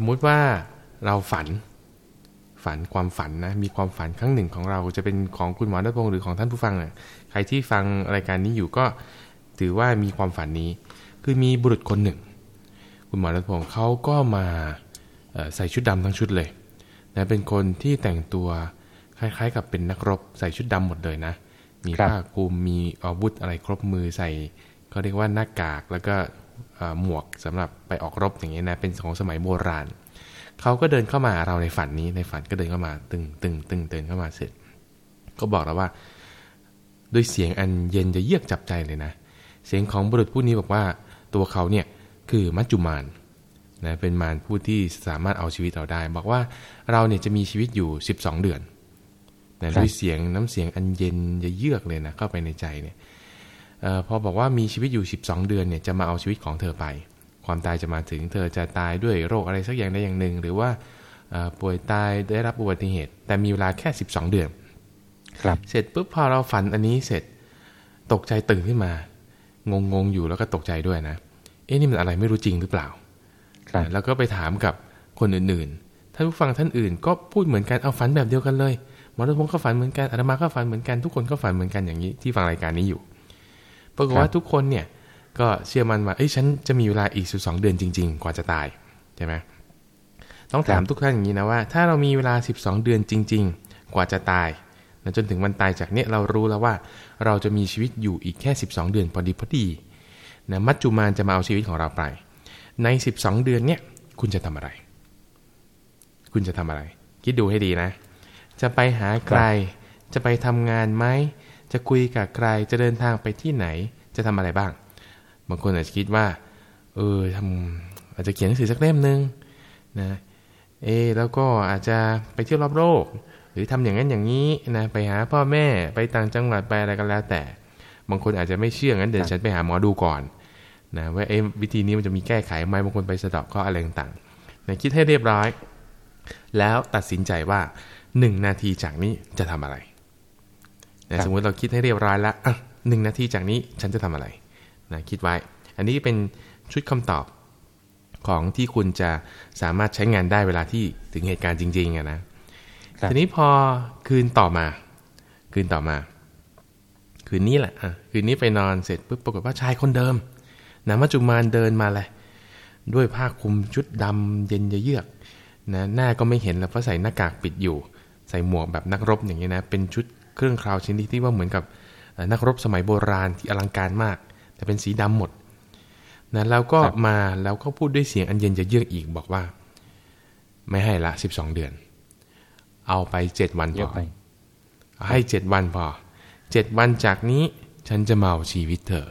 สมมุติว่าเราฝันฝันความฝันนะมีความฝันครั้งหนึ่งของเราจะเป็นของคุณหมอรัตพงศ์หรือของท่านผู้ฟังอะใครที่ฟังรายการนี้อยู่ก็ถือว่ามีความฝันนี้ คือมีบุรุษคนหนึ่ง คุณหมอรัตพงศ์เขาก็มาใส่ชุดดำทั้งชุดเลยนะเป็นคนที่แต่งตัวคล้ายๆ กับเป็นนักรบใส่ชุดดำหมดเลยนะ มีผ้าคลุมมีอาวุธอะไรครบมือใส่เขาเรียกว่าหน้ากากแล้วก็ หมวกสำหรับไปออกรบอย่างเงี้ยนะเป็นของสมัยโบราณเขาก็เดินเข้ามาเราในฝันนี้ในฝันก็เดินเข้ามา ตึงตึงตึงเดินเข้ามาเสร็จ ก็บอกเราว่า ด้วยเสียงอันเย็นจะเยือกจับใจเลยนะ เสียงของบุรุษผู้นี้บอกว่าตัวเขาเนี่ยคือมัจจุมานนะเป็นมารผู้ที่สามารถเอาชีวิตเราได้ บอกว่าเราเนี่ยจะมีชีวิตอยู่ 12 เดือนนะด้วยเสียงน้ำเสียงอันเย็นจะเยือกเลยนะเข้าไปในใจเนี่ยอ พอบอกว่ามีชีวิตอยู่ 12 เดือนเนี่ยจะมาเอาชีวิตของเธอไป ความตายจะมาถึงเธอจะตายด้วยโรคอะไรสักอย่างใดอย่างหนึ่ง หรือว่าป่วยตายได้รับอุบัติเหตุ แต่มีเวลาแค่ 12 เดือน ครับ เสร็จปุ๊บพอเราฝันอันนี้เสร็จตกใจตื่นขึ้นมา งงงอยู่แล้วก็ตกใจด้วยนะ เอ๊ะนี่มันอะไรไม่รู้จริงหรือเปล่า ครับ แล้วก็ไปถามกับคนอื่นๆ ท่านผู้ฟังท่านอื่น ก็พูดเหมือนกัน เอาฝันแบบเดียวกันเลยหมอรัตพงศ์ก็ฝันเหมือนกันอาตมาก็ฝันเหมือนกัน ทุกคนก็ฝันเหมือนกันอย่างนี้ที่ฟังรายการนี้อยู่ ปรากฏว่าทุกคนเนี่ยก็เชื่อมันว่าเอ้ยฉันจะมีเวลาอีกสิบสองเดือนจริง ๆ กว่าจะตายใช่ไหมต้องถามทุกท่านอย่างนี้นะว่า ถ้าเรามีเวลาสิบสองเดือนจริง ๆ กว่าจะตายนะจนถึงวันตายจากเนี้ยเรารู้แล้วว่า เราจะมีชีวิตอยู่อีกแค่สิบสองเดือนพอดีพอดีนะมัจจุมานจะมาเอาชีวิตของเราไป ในสิบสองเดือนเนี้ยคุณจะทำอะไร คุณจะทำอะไร คิดดูให้ดีนะ จะไปหาใครจะไปทำงานไหม จะคุยกับใครจะเดินทางไปที่ไหนจะทำอะไรบ้าง บางคนอาจจะคิดว่า เออทำอาจจะเขียนหนังสือสักเล่มหนึ่งนะเอแล้วก็อาจจะไปเที่ยวรอบโลก หรือทำอย่างนั้นอย่างนี้นะไปหาพ่อแม่ไปต่างจังหวัดไปอะไรก็แล้วแต่ บางคนอาจจะไม่เชื่องั้นเดี๋ยวฉันไปหาหมอดูก่อนนะว่าเอ้วิธีนี้มันจะมีแก้ไขไหมบางคนไปสะดอกข้ออะไรต่างๆนะคิดให้เรียบร้อย แล้วตัดสินใจว่าหนึ่งนาทีจากนี้จะทำอะไรนะ สมมติเราคิดให้เรียบร้อยแล้วอะหนึ่งนาทีจากนี้ฉันจะทำอะไรนะคิดไว้ อันนี้เป็นชุดคำตอบของที่คุณจะสามารถใช้งานได้เวลาที่ถึงเหตุการณ์จริงๆนะทีนี้พอคืนต่อมา คืนต่อมา คืนนี้แหละอะคืนนี้ไปนอนเสร็จปุ๊บปรากฏว่าชายคนเดิมนะมัจจุมานเดินมาเลยด้วยผ้าคลุมชุดดำเย็นเยือกนะหน้าก็ไม่เห็นแล้วเพราะใส่หน้ากากปิดอยู่ ใส่หมวกแบบนักรบอย่างนี้นะ เป็นชุด เครื่องคราวชนิดที่ว่าเหมือนกับนักรบสมัยโบราณที่อลังการมาก แต่เป็นสีดำหมดนะแล้วก็มาแล้วก็พูดด้วยเสียงอันเย็นจะเยือกอีกบอกว่า ไม่ให้ละสิบสองเดือน เอาไปเจ็ดวันพอให้เจ็ดวันพอเจ็ดวันจากนี้ฉันจะเมาชีวิตเธอ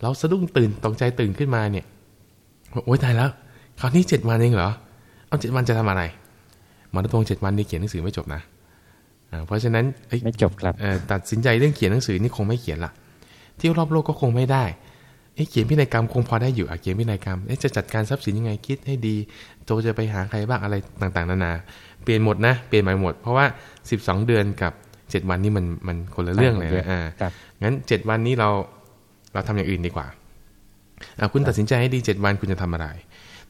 เราสะดุ้งตื่นตกใจตื่นขึ้นมาเนี่ยโอ๊ยตายแล้วคราวนี้เจ็ดวันเองเหรอ เอาเจ็ดวันจะทำอะไรหมอตพงเจ็ดวันนี้เขียนหนังสือไม่จบนะ เพราะฉะนั้นไม่จบครับตัดสินใจเรื่องเขียนหนังสือนี่คงไม่เขียนละเที่ยวรอบโลกก็คงไม่ได้เอ๊ะเขียนพินัยกรรมคงพอได้อยู่อะเขียนพินัยกรรมเอ๊ะจะจัดการทรัพย์สินยังไงคิดให้ดีโจจะไปหาใครบ้างอะไรต่างๆนานา เปลี่ยนหมดนะเปลี่ยนใหม่หมด เพราะว่า 12 เดือนกับ 7 วันนี้มันมันคนละเรื่องเลยนะอ่างั้น 7 วันนี้เราเราทำอย่างอื่นดีกว่าอ่าคุณตัดสินใจให้ดี 7 วันคุณจะทำอะไร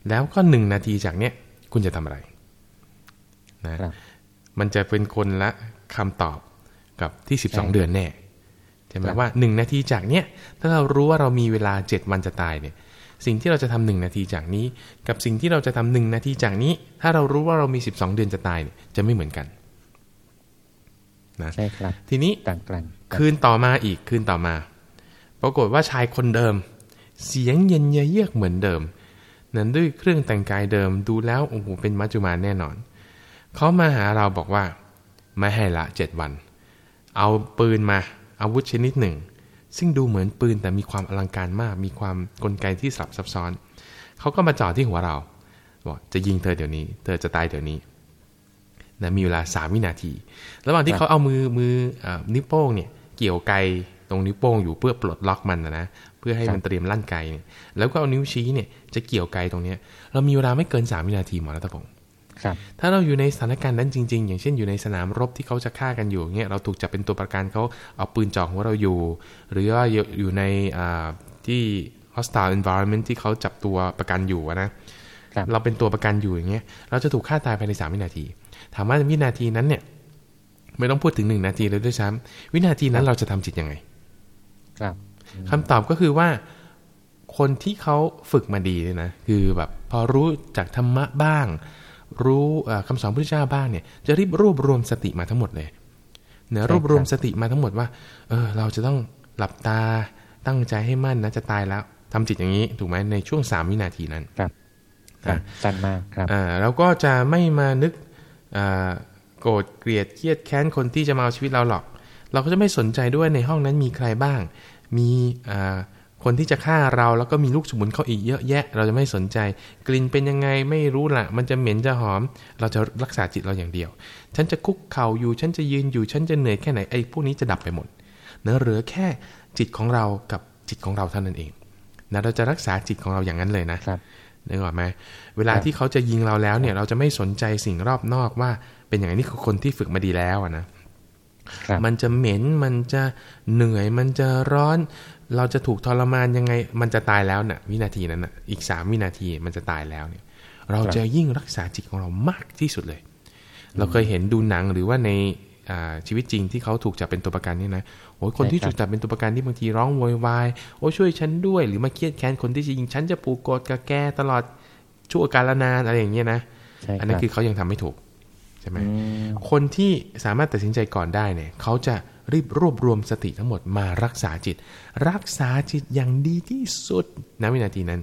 แล้วก็หนึ่งนาทีจากเนี้ยคุณจะทำอะไรนะ มันจะเป็นคนละคำตอบกับที่ 12 เดือนแน่ช่ไหมว่าหนึ่งนาทีจากเนี้ยถ้าเรารู้ว่าเรามีเวลาเจ็ดวันจะตายเนี่ยสิ่งที่เราจะทำหนึ่งนาทีจากนี้ กับสิ่งที่เราจะทำหนึ่งนาทีจากนี้ ถ้าเรารู้ว่าเรามีสิบสองเดือนจะตายเนี่ยจะไม่เหมือนกันนะใช่ครับ ทีนี้ต่างกันคืนต่อมาอีกคืนต่อมา ปรากฏว่าชายคนเดิม เสียงเย็นเยือกเหมือนเดิม นั้นด้วยเครื่องแต่งกายเดิมดูแล้วโอ้โหเป็นมัจจุมานแน่นอน เขามาหาเราบอกว่า ไม่ให้ละเจ็ดวัน เอาปืนมาอาวุธชนิดหนึ่ง ซึ่งดูเหมือนปืนแต่มีความอลังการมาก มีความกลไกที่สับซับซ้อน เขาก็มาจ่อที่หัวเราบอกจะยิงเธอเดี๋ยวนี้ เธอจะตายเดี๋ยวนี้นะมีเวลาสามวินาที ระหว่างที่เขาเอามือมือนิ้วโป้งเนี่ยเกี่ยวไกตรงนิ้วโป้งอยู่เพื่อปลดล็อกมันนะนะเพื่อให้มันเตรียมลั่นไกเนี่ยแล้วก็เอานิ้วชี้เนี่ยจะเกี่ยวไกตรงเนี้ยเรามีเวลาไม่เกินสามวินาทีหมอรัตพงศ์ ถ้าเราอยู่ในสถานการณ์นั้นจริง ๆ อย่างเช่นอยู่ในสนามรบที่เขาจะฆ่ากันอยู่เงี้ยเราถูกจับเป็นตัวประกันเขาเอาปืนจ่อหัวเราอยู่ หรือว่าอยู่ในที่ hostile environment ที่เขาจับตัวประกันอยู่นะเราเป็นตัวประกันอยู่อย่างเงี้ยเราจะถูกฆ่าตายภายในสามวินาที ถามว่าวินาทีนั้นเนี่ย ไม่ต้องพูดถึงหนึ่งนาทีเลยด้วยซ้ำวินาทีนั้นเราจะทำจิตยังไง ครับคำตอบก็คือว่าคนที่เขาฝึกมาดีเนี่ยนะ คือแบบพอรู้จากธรรมะบ้าง รู้คำสอนพระเจ้าบ้างเนี่ยจะรีบรวบรวมสติมาทั้งหมดเลยเนะรวบรวมสติมาทั้งหมดว่า เออ เราจะต้องหลับตาตั้งใจให้มั่นนะจะตายแล้วทำจิตอย่างนี้ถูกไหมในช่วงสามวินาทีนั้นครับสั้นมากครับอ่าเราก็จะไม่มานึกอ่าโกรธเกลียดเครียดแค้นคนที่จะมาเอาชีวิตเราหรอก เราก็จะไม่สนใจด้วยในห้องนั้นมีใครบ้าง มีอ่า คนที่จะฆ่าเราแล้วก็มีลูกสมุนเขาอีกเยอะแยะ เราจะไม่สนใจ กลิ่นเป็นยังไงไม่รู้ละมันจะเหม็นจะหอม เราจะรักษาจิตเราอย่างเดียว ฉันจะคุกเข่าอยู่ฉันจะยืนอยู่ฉันจะเหนื่อยแค่ไหนไอ้พวกนี้จะดับไปหมดเนื้อเหลือแค่จิตของเรากับจิตของเราเท่านั้นเองนะเราจะรักษาจิตของเราอย่างนั้นเลยนะครับนึกออกไหมเวลาที่เขาจะยิงเราแล้วเนี่ย เราจะไม่สนใจสิ่งรอบนอกว่า เป็นอย่างนี้คือคนที่ฝึกมาดีแล้วนะมันจะเหม็นมันจะเหนื่อยมันจะร้อน เราจะถูกทรมานยังไง มันจะตายแล้วนะ่ะ วินาทีนั้นนะ่ะ อีกสามวินาทีมันจะตายแล้วเนี่ย เราจะยิ่งรักษาจิตของเรามากที่สุดเลย เราเคยเห็นดูหนังหรือว่าในชีวิตจริงที่เขาถูกจับเป็นตัวประกันนี่นะโอ้ยคนที่ถูกจับเป็นตัวประกันที่บางทีร้องโวยวายโอ้ช่วยฉันด้วย หรือมาเครียดแค้นคนที่จะยิงฉันจะปูโกดกับแกตลอดชั่วการนานอะไรอย่างเงี้ยนะอันนั้นคือเขายังทำไม่ถูกใช่ไหมคนที่สามารถตัดสินใจก่อนได้เนี่ยเขาจะ รีบรวบรวมสติทั้งหมดมารักษาจิต รักษาจิตอย่างดีที่สุดณวินาทีนั้น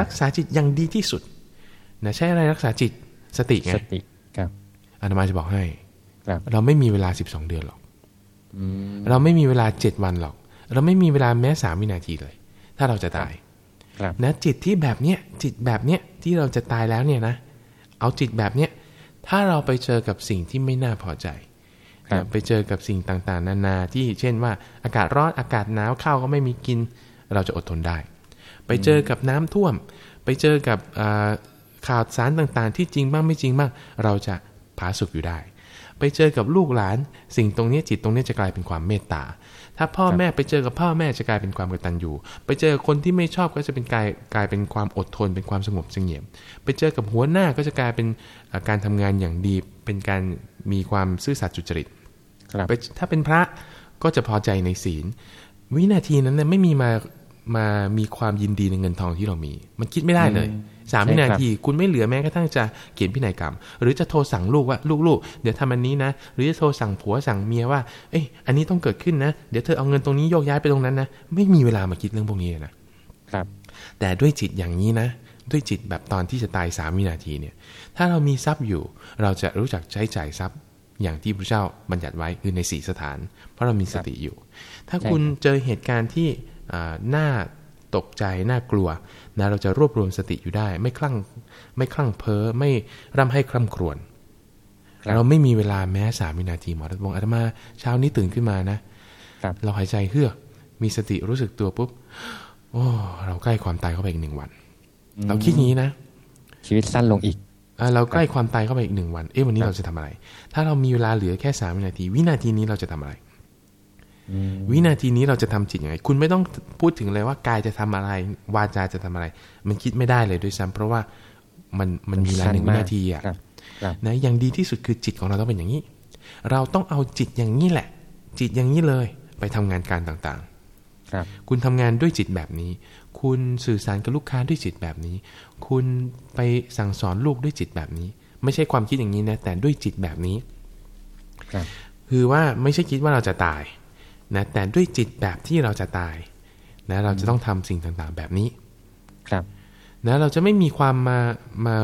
รักษาจิตอย่างดีที่สุดนะใช่อะไรรักษาจิตสติไงสติครับอานามาจะบอกให้เราไม่มีเวลาสิบสองเดือนหรอกเราไม่มีเวลาเจ็ดวันหรอก เราไม่มีเวลาแม้สามวินาทีเลย ถ้าเราจะตายนะจิตที่แบบเนี้ยจิตแบบเนี้ยที่เราจะตายแล้วเนี่ยนะ เอาจิตแบบเนี้ยถ้าเราไปเจอกับสิ่งที่ไม่น่าพอใจ ไปเจอกับสิ่งต่างๆ นานาที่เช่นว่าอากาศร้อนอากาศหนาวข้าวก็ไม่มีกิน เราจะอดทนได้ ไปเจอกับน้ำท่วม ไปเจอกับข่าวสารต่างๆ ที่จริงบ้างไม่จริงบ้างเราจะผาสุกอยู่ได้ ไปเจอกับลูกหลาน สิ่งตรงนี้จิตตรงนี้จะกลายเป็นความเมตตา ถ้าพ่อแม่ไปเจอกับพ่อแม่จะกลายเป็นความกตัญญูไปเจอคนที่ไม่ชอบก็จะเป็นกลายกลายเป็นความอดทน เป็นความสงบเสงี่ยม ไปเจอกับหัวหน้าก็จะกลายเป็นการทำงานอย่างดี เป็นการมีความซื่อสัตย์จุจริตถ้าเป็นพระก็จะพอใจในศีล วินาทีนั้นเนี่ยไม่มีมามามีความยินดีในเงินทองที่เรามี มันคิดไม่ได้เลย สามวินาที คุณไม่เหลือแม้กระทั่งจะเขียนพินัยกรรม หรือจะโทรสั่งลูกว่าลูกๆ เดี๋ยวทำอันนี้นะ หรือจะโทรสั่งผัวสั่งเมียว่า เอ้ยอันนี้ต้องเกิดขึ้นนะ เดี๋ยวเธอเอาเงินตรงนี้โยกย้ายไปตรงนั้นนะ ไม่มีเวลามาคิดเรื่องพวกนี้นะครับ แต่ด้วยจิตอย่างนี้นะ ด้วยจิตแบบตอนที่จะตายสามวินาทีเนี่ย ถ้าเรามีทรัพย์อยู่ เราจะรู้จักใช้จ่ายทรัพย์อย่างที่พระเจ้าบัญญัติไว้คือในสีสถาน เพราะเรามีสติอยู่ ถ้าคุณเจอเหตุการณ์ที่น่าตกใจน่ากลัว นะเราจะรวบรวมสติอยู่ได้ ไม่คลั่งไม่คลั่งเพ้อไม่ร่ำให้คร่ำครวญเราไม่มีเวลาแม้สามวินาทีหมอรัตบงอาตมาเช้านี้ตื่นขึ้นมานะเราหายใจเฮือก มีสติรู้สึกตัวปุ๊บ โอ้ เราใกล้ความตายเข้าไปอีกหนึ่งวัน เราคิดงี้นะ ชีวิตสั้นลงอีกเราใกล้ความตายเข้าไปอีกหนึ่งวัน เอ๊ะวันนี้เราจะทำอะไร ถ้าเรามีเวลาเหลือแค่สามวินาที วินาทีนี้เราจะทำอะไร วินาทีนี้เราจะทำจิตยังไง คุณไม่ต้องพูดถึงเลยว่ากายจะทำอะไร วาจาจะทำอะไร มันคิดไม่ได้เลยด้วยซ้ำเพราะว่ามันมันมีเวลาหนึ่งวินาทีอะนะอย่างดีที่สุดคือจิตของเราต้องเป็นอย่างนี้ เราต้องเอาจิตอย่างนี้แหละ จิตอย่างนี้เลย ไปทำงานการต่างๆคุณทำงานด้วยจิตแบบนี้ คุณสื่อสารกับลูกค้าด้วยจิตแบบนี้ คุณไปสั่งสอนลูกด้วยจิตแบบนี้ ไม่ใช่ความคิดอย่างนี้นะแต่ด้วยจิตแบบนี้คือว่าไม่ใช่คิดว่าเราจะตาย นะแต่ด้วยจิตแบบที่เราจะตายนะเราจะต้องทำสิ่งต่างๆแบบนี้ ครับนะเราจะไม่มีความมามา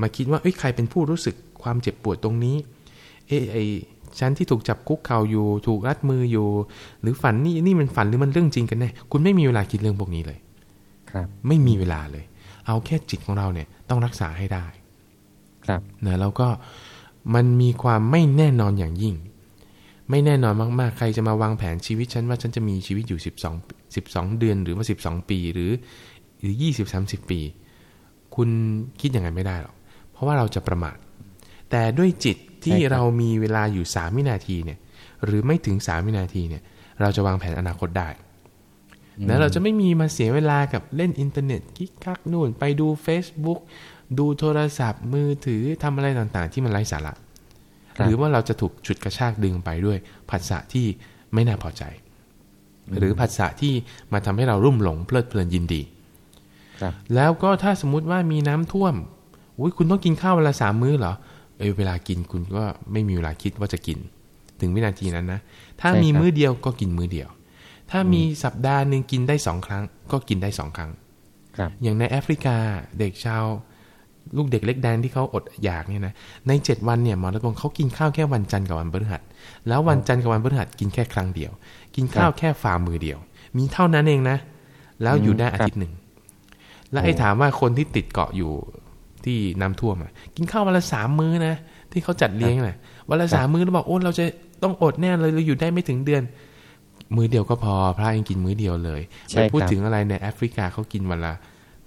มาคิดว่าเอ้ยใครเป็นผู้รู้สึกความเจ็บปวดตรงนี้ เอ้ไอฉันที่ถูกจับคุกเข่าอยู่ ถูกรัดมืออยู่ หรือฝันนี่นี่มันฝันหรือมันเรื่องจริงกันแน่คุณไม่มีเวลาคิดเรื่องพวกนี้เลย ครับ ไม่มีเวลาเลย เอาแค่จิตของเราเนี่ยต้องรักษาให้ได้ ครับเนะแล้วก็มันมีความไม่แน่นอนอย่างยิ่ง ไม่แน่นอนมากๆ ใครจะมาวางแผนชีวิตฉันว่าฉันจะมีชีวิตอยู่สิบสองสิบสองเดือนหรือว่าสิบสองปีหรือหรือยี่สิบสามสิบปี คุณคิดยังไงไม่ได้หรอก เพราะว่าเราจะประมาท แต่ด้วยจิตที่เรามีเวลาอยู่สามวินาทีเนี่ย หรือไม่ถึงสามวินาทีเนี่ย เราจะวางแผนอนาคตได้นะเราจะไม่มีมาเสียเวลากับเล่นอินเทอร์เน็ตกิ๊กกักนู่น ไปดู Facebook ดูโทรศัพท์มือถือทำอะไรต่างๆ ที่มันไร้สาระครับ หรือว่าเราจะถูกฉุดกระชากดึงไปด้วยผัสสะที่ไม่น่าพอใจ หรือผัสสะที่มาทำให้เรารุ่มหลงเพลิดเพลินยินดีครับแล้วก็ถ้าสมมุติว่ามีน้ำท่วมอุ้ยคุณต้องกินข้าววันละสามมื้อเหรอเออเวลากินคุณก็ไม่มีเวลาคิดว่าจะกิน ถึงวินาทีนั้นนะ ถ้าใช่ครับมีมื้อเดียวก็กินมื้อเดียว ถ้ามีสัปดาห์หนึ่งกินได้สองครั้ง ก็กินได้สองครั้ง ครับ อย่างในแอฟริกาเด็กชาว ลูกเด็กเล็กแดงที่เขาอดอยากเนี่ยนะในเจ็ดวันเนี่ยหมอรัตพงศ์เขากินข้าวแค่วันจันทร์กับวันพฤหัส แล้ววันจันทร์กับวันพฤหัสกินแค่ครั้งเดียว กินข้าวแค่ฝ่ามือเดียว มีเท่านั้นเองนะ แล้วอยู่ได้อาทิตย์หนึ่งแล้วไอ้ถามว่าคนที่ติดเกาะอยู่ที่น้ำท่วมอะกินข้าววันละสามมื้อนะที่เขาจัดเลี้ยงน่ะวันละสามมื้อแล้วบอกโอ้เราจะต้องอดแน่เลยเราอยู่ได้ไม่ถึงเดือน มื้อเดียวก็พอพระยังกินมื้อเดียวเลยใช่ไปพูดครับถึงอะไรในแอฟริกาเขากินวันละ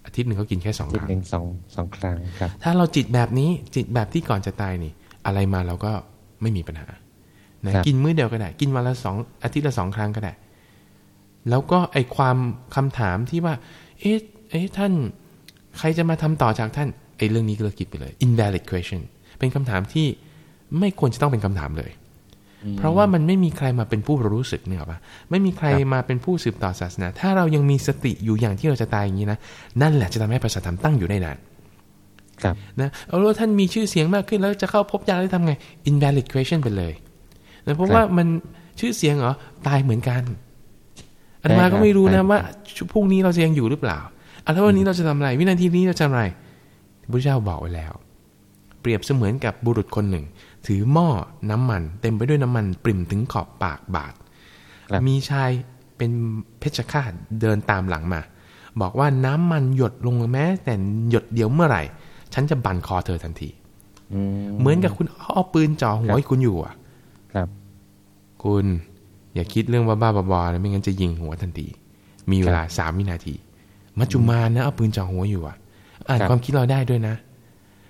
อาทิตย์หนึ่งเขากินแค่สองจิคตรั้งหนึ่งสองสองครั้งครับ ถ้าเราจิตแบบนี้จิตแบบที่ก่อนจะตายนี่ อะไรมาเราก็ไม่มีปัญหานะครับกินมื้อเดียวก็ได้ กินวันละสองอาทิตย์ละสองครั้งก็ได้ แล้วก็ไอความคำถามที่ว่า เอ๊ะเอ๊ะท่านใครจะมาทำต่อจากท่านไอเรื่องนี้ก็เลิกคิดไปเลย invalid question เป็นคำถามที่ไม่ควรจะต้องเป็นคำถามเลย เพราะว่ามันไม่มีใครมาเป็นผู้รู้สึกเนี่ยหรอปะไม่มีใครครับมาเป็นผู้สืบต่อศาสนา ถ้าเรายังมีสติอยู่อย่างที่เราจะตายอย่างนี้นะ นั่นแหละจะทำให้ประสาทธรรมตั้งอยู่ได้นานครับนะเอาแล้วท่านมีชื่อเสียงมากขึ้นแล้วจะเข้าพบญาติได้ทำไง invalid question ไปเลยนะเพราะครับว่ามันชื่อเสียงเหรอตายเหมือนกัน อันมาใช่ครัก็บไม่รู้ใช่นะว่าพรุ่งนี้เราจะยังอยู่หรือเปล่าอะแล้ววันนี้เราจะทำอะไร วินาทีนี้เราจะทำอะไรพระเจ้าบอกไว้แล้ว เปรียบเสมือนกับบุรุษคนหนึ่ง ถือหม้อน้ำมัน เต็มไปด้วยน้ำมันปริ่มถึงขอบปากบาทครับมีชายเป็นเพชฌฆาตเดินตามหลังมา บอกว่าน้ำมันหยดลงมาแม้ แต่หยดเดียวเมื่อไหร่ ฉันจะบั่นคอเธอทันทีอืมเหมือนกับคุณเอาปืนจ่อหัวให้คุณอยู่อะ ครับ คุณอย่าคิดเรื่องบ้าๆบอๆนะไม่งั้นจะยิงหัวทันที มีเวลาสามวินาที มัจจุมานะเอาปืนจ่อหัวอยู่อะ อ่านครับความคิดเราได้ด้วยนะ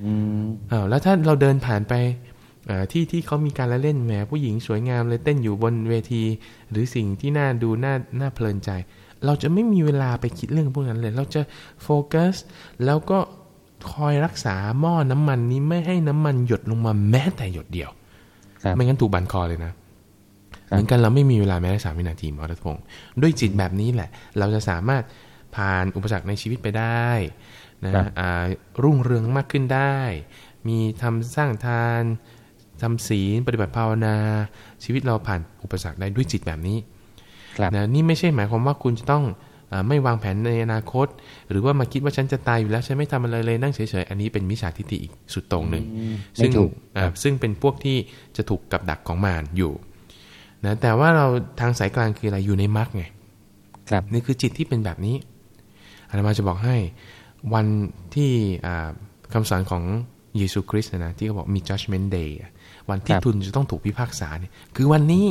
อืมอ้าวแล้วถ้าเราเดินผ่านไปเอ่อ ที่ที่เขามีการละเล่นแหมผู้หญิงสวยงามเลยเต้นอยู่บนเวที หรือสิ่งที่น่าดูน่าน่าเพลินใจ เราจะไม่มีเวลาไปคิดเรื่องพวกนั้นเลย เราจะโฟกัสแล้วก็คอยรักษาหม้อน้ำมันนี้ไม่ให้น้ำมันหยดลงมาแม้แต่หยดเดียวครับไม่งั้นถูกบันคอเลยนะครับเหมือนกันเราไม่มีเวลาแม้แต่สามวินาทีหมอรัตพงศ์ด้วยจิตแบบนี้แหละ เราจะสามารถผ่านอุปสรรคในชีวิตไปได้นะครับอ่ารุ่งเรืองมากขึ้นได้ มีทำสร้างทาน ทำศีลปฏิบัติภาวนา ชีวิตเราผ่านอุปสรรคได้ด้วยจิตแบบนี้ครับนะนี่ไม่ใช่หมายความว่าคุณจะต้องอาไม่วางแผนในอนาคต หรือว่ามาคิดว่าฉันจะตายอยู่แล้วฉันไม่ทำอะไรเลยนั่งเฉยๆ อันนี้เป็นมิจฉาทิฏฐิอีกสุดโต่งหนึ่งอืมซึ่งไม่ถูกอ่าซึ่งเป็นพวกที่จะถูกกับดักของมารอยู่นะแต่ว่าเราทางสายกลางคืออะไรอยู่ในมรรคไงครับนี่คือจิตที่เป็นแบบนี้อาตมาจะบอกให้วันที่อ่าคำสอนของเยซูคริสต์นะที่เขาบอกมี judgment day อะ วันที่ครับทุนจะต้องถูกพิพากษาเนี่ยคือวันนี้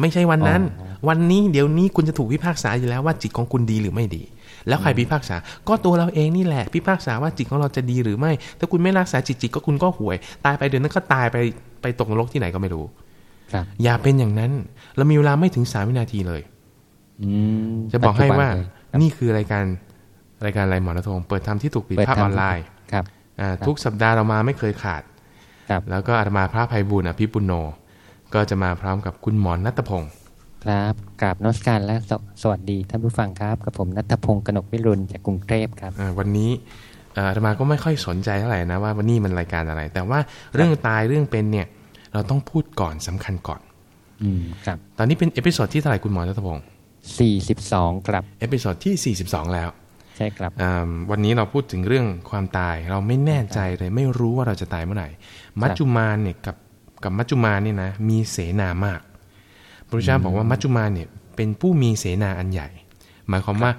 ไม่ใช่วันนั้นอ๋อวันนี้เดี๋ยวนี้คุณจะถูกพิพากษาอยู่แล้วว่าจิตของคุณดีหรือไม่ดี แล้วใครพิพากษา ก็ตัวเราเองนี่แหละ พิพากษาว่าจิตของเราจะดีหรือไม่ ถ้าคุณไม่รักษาจิตจิตก็คุณก็ห่วย ตายไปเดี๋ยวนั้นก็ตายไปไปตกนรกที่ไหนก็ไม่รู้ครับอย่าเป็นอย่างนั้นเรามีเวลาไม่ถึงสามวินาทีเลยอืมจะบอกให้ว่าปัจจุบันเลยครับนี่คือรายการรายการอะไรหมอระทงเปิดทำที่ถูกปิดเปิดภาพทำออนไลน์ครับอ่าครับทุกสัปดาห์เรามาไม่เคยขาดครับ แล้วก็อาตมาพระภัยบุญอภิปุโน ก็จะมาพร้อมกับคุณหมอนัตพงศ์ครับกราบนมัสการและสวสวัสดีท่านผู้ฟังครับ กับผมนัทพงศ์กนกวิรุณจากกรุงเทพครับอ่าวันนี้อ่าอาตมาก็ไม่ค่อยสนใจเท่าไหร่นะว่าวันนี้มันรายการอะไร แต่ว่าเรื่องตายเรื่องเป็นเนี่ย เราต้องพูดก่อนสำคัญก่อน อืมครับ ตอนนี้เป็น episode ที่เท่าไหร่คุณหมอนัตพงศ์สี่สิบสองครับ episode ที่42แล้ว ใช่ครับอ่าวันนี้เราพูดถึงเรื่องความตาย เราไม่แน่ใจเลยไม่รู้ว่าเราจะตายเมื่อไหร่ มัจจุมารเนี่ยกับกับมัจจุมารเนี่ยนะมีเสนามาก พระพุทธเจ้าบอกว่ามัจจุมารเนี่ยเป็นผู้มีเสนาอันใหญ่ หมายความว่า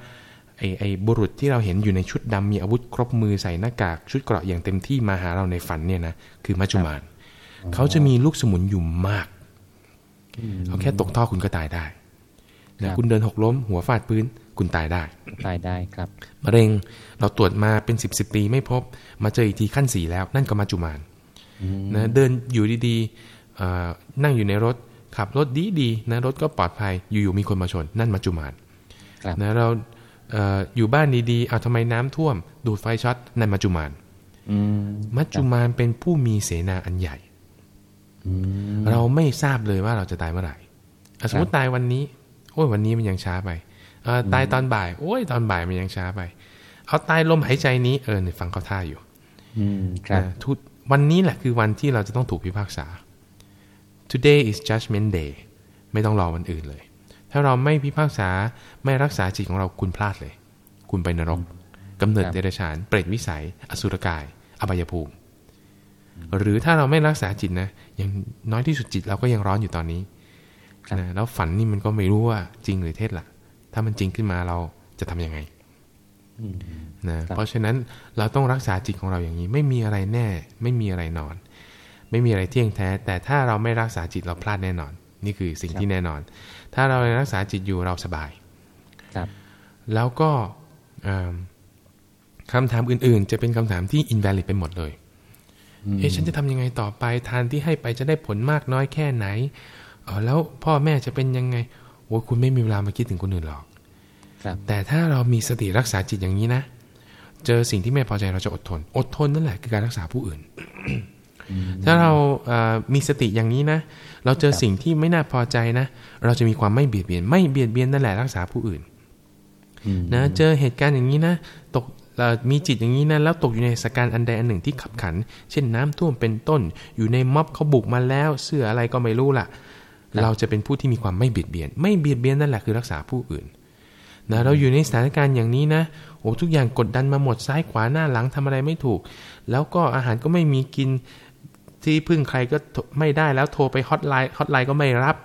ไอ้ไอ้บุรุษที่เราเห็นอยู่ในชุดดำมีอาวุธครบมือใส่หน้ากากชุดเกราะอย่างเต็มที่มาหาเราในฝันเนี่ยนะคือมัจจุมานเขาจะมีลูกสมุนอยู่มากเขาแค่ตกท่อคุณก็ตายได้ครันะบคุณเดินหกล้มหัวฟาดพื้น คุณตายได้ ตายได้ครับมะเร็งเราตรวจมาเป็นสิบสิบปีไม่พบ มาเจออีกทีขั้นสี่แล้ว นั่นก็มัจจุมานนะเดินอยู่ดีๆเอ่อนั่งอยู่ในรถขับรถดีๆนะรถก็ปลอดภัยอยู่ๆมีคนมาชน นั่นมัจจุมานครับนะเราเอ่ออยู่บ้านดีๆเอาทำไมน้ำท่วม ดูดไฟช็อตนั่นมัจจุมานอืมมัจจุมานเป็นผู้มีเสนาอันใหญ่อืมเราไม่ทราบเลยว่าเราจะตายเมื่อไหร่อะสมมติตายวันนี้โอ้ยวันนี้มันยังช้าไปเอ่อ ตายตอนบ่าย โอ้ยตอนบ่ายมันยังช้าไป เอาตายลมหายใจนี้เออเนี่ยฟังเขาท่าอยู่อืมครับนะทุกวันนี้แหละคือวันที่เราจะต้องถูกพิพากษา today is judgment day ไม่ต้องรอวันอื่นเลย ถ้าเราไม่พิพากษาไม่รักษาจิตของเราคุณพลาดเลย คุณไปนรกกำเนิดครับเดรัจฉาน เปรตวิสัย อสุรกาย อบายภูมิ หรือถ้าเราไม่รักษาจิตนะยังน้อยที่สุดจิตเราก็ยังร้อนอยู่ตอนนี้นะแล้วฝันนี่มันก็ไม่รู้ว่าจริงหรือเท็จล่ะ ถ้ามันจริงขึ้นมาเราจะทำยังไงอืมนะครับเพราะฉะนั้นเราต้องรักษาจิตของเราอย่างนี้ ไม่มีอะไรแน่ ไม่มีอะไรนอน ไม่มีอะไรเที่ยงแท้ แต่ถ้าเราไม่รักษาจิตเราพลาดแน่นอน นี่คือสิ่งที่แน่นอน ถ้าเรารักษาจิตอยู่เราสบายครับแล้วก็อ่าคำถามอื่น ๆ จะเป็นคำถามที่ invalid ไปหมดเลยอืมเอ๊ะฉันจะทำยังไงต่อไปทานที่ให้ไปจะได้ผลมากน้อยแค่ไหนเออแล้วพ่อแม่จะเป็นยังไง โอ้ยคุณไม่มีเวลามาคิดถึงคนอื่นหรอกครับแต่ถ้าเรามีสติรักษาจิตอย่างนี้นะ เจอสิ่งที่ไม่พอใจเราจะอดทน อดทนนั่นแหละคือการรักษาผู้อื่น ถ้าเราเอ่อมีสติอย่างนี้นะ เราเจอสิ่งที่ไม่น่าพอใจนะ เราจะมีความไม่เบียดเบียน ไม่เบียดเบียนนั่นแหละรักษาผู้อื่นอืมนะ เจอเหตุการณ์อย่างนี้นะ ตกเอ่อมีจิตอย่างนี้นะแล้วตกอยู่ในสถานการณ์อันใดอันหนึ่งที่ขับขัน เช่นน้ำท่วมเป็นต้น อยู่ในม็อบเขาบุกมาแล้ว เสื้ออะไรก็ไม่รู้ล่ะ เราจะเป็นผู้ที่มีความไม่เบียดเบียน ไม่เบียดเบียนนั่นแหละคือรักษาผู้อื่นนะเราอยู่ในสถานการณ์อย่างนี้นะโอ้ทุกอย่างกดดันมาหมดซ้ายขวาหน้าหลังทำอะไรไม่ถูก แล้วก็อาหารก็ไม่มีกินที่พึ่งใครก็โทรไม่ได้แล้วโทรไปฮอตไลน์ฮอตไลน์ก็ไม่รับ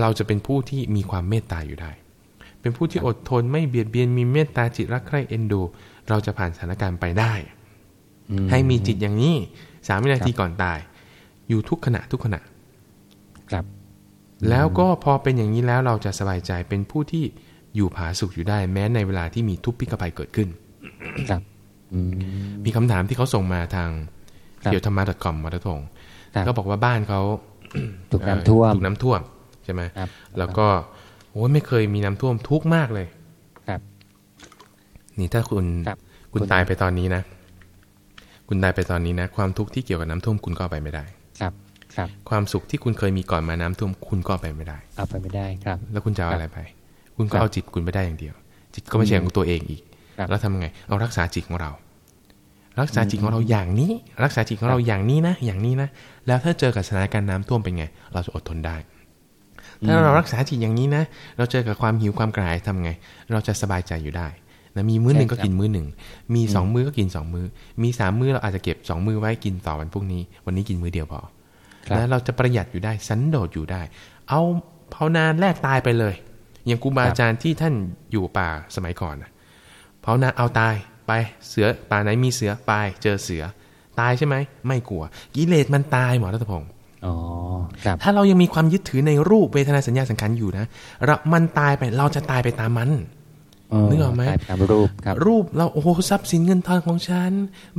เราจะเป็นผู้ที่มีความเมตตาอยู่ได้ เป็นผู้ที่อดทนไม่เบียดเบียนมีเมตตาจิตรักใคร่เอ็นดู เราจะผ่านสถานการณ์ไปได้อืมให้มีจิตอย่างนี้สามวินาทีก่อนตาย อยู่ทุกขณะทุกขณะ ครับ แล้วก็พอเป็นอย่างนี้แล้วเราจะสบายใจเป็นผู้ที่อยู่ผาสุขอยู่ได้แม้ในเวลาที่มีทุกข์พิกภัยเกิดขึ้นครับอืมมีคำถามที่เขาส่งมาทางครับเกี่ยวธรรมะ .com วัตทงครับก็บอกว่าบ้านเขาถูกน้ำท่วมถูกน้ำท่วมใช่ไหมครับแล้วก็โอ้ยไม่เคยมีน้ำท่วมทุกข์มากเลยครับ นี่ถ้าคุณครับคุณตายไปตอนนี้นะ คุณตายไปตอนนี้นะ ความทุกข์ที่เกี่ยวกับน้ำท่วมคุณก็เอาไปไม่ได้ ครับ ครับความสุขที่คุณเคยมีก่อนมาน้ำท่วมคุณก็เอาไปไม่ได้ เอาไปไม่ได้ครับ แล้วคุณจะเอาอะไรไป คุณก็ครับเอาจิตคุณไปได้อย่างเดียว จิตก็ไม่ใช่ของตัวเองอีกครับแล้วทำไง เอารักษาจิตของเรา รักษาจิตของเราอย่างนี้ รักษาจิตของเราอย่างนี้นะ อย่างนี้นะ แล้วถ้าเจอกับสถานการณ์น้ำท่วมเป็นไง เราจะอดทนได้ ถ้าเรารักษาจิตอย่างนี้นะ เราเจอกับความหิวความกระหายทำไง เราจะสบายใจอยู่ได้นะมีมื้อหนึ่งก็กินมื้อหนึ่ง มีสองมื้อก็กินสองมื้อ มีสามมื้อเราอาจจะเก็บสองมื้อไว้กินต่อวันพรุ่งนี้ วันนี้กินมื้อเดียวพอครับ นะเราจะประหยัดอยู่ได้สันโดษอยู่ได้ เอาภาวนาแลกตายไปเลย อย่างครูบาอาจารย์ที่ท่านอยู่ป่าสมัยก่อนนะภาวนาเอาตายไปเสือป่าไหนมีเสือไปเจอเสือ ตายใช่ไหมไม่กลัวกิเลสมันตายหมอรัตพงศ์อ๋อครับถ้าเรายังมีความยึดถือในรูปเวทนาสัญญาสังขารอยู่นะเรามันตายไปเราจะตายไปตามมัน นึกออกไหมตายตามรูปครับรูปเราโอ้โหทรัพย์สินเงินทองของฉัน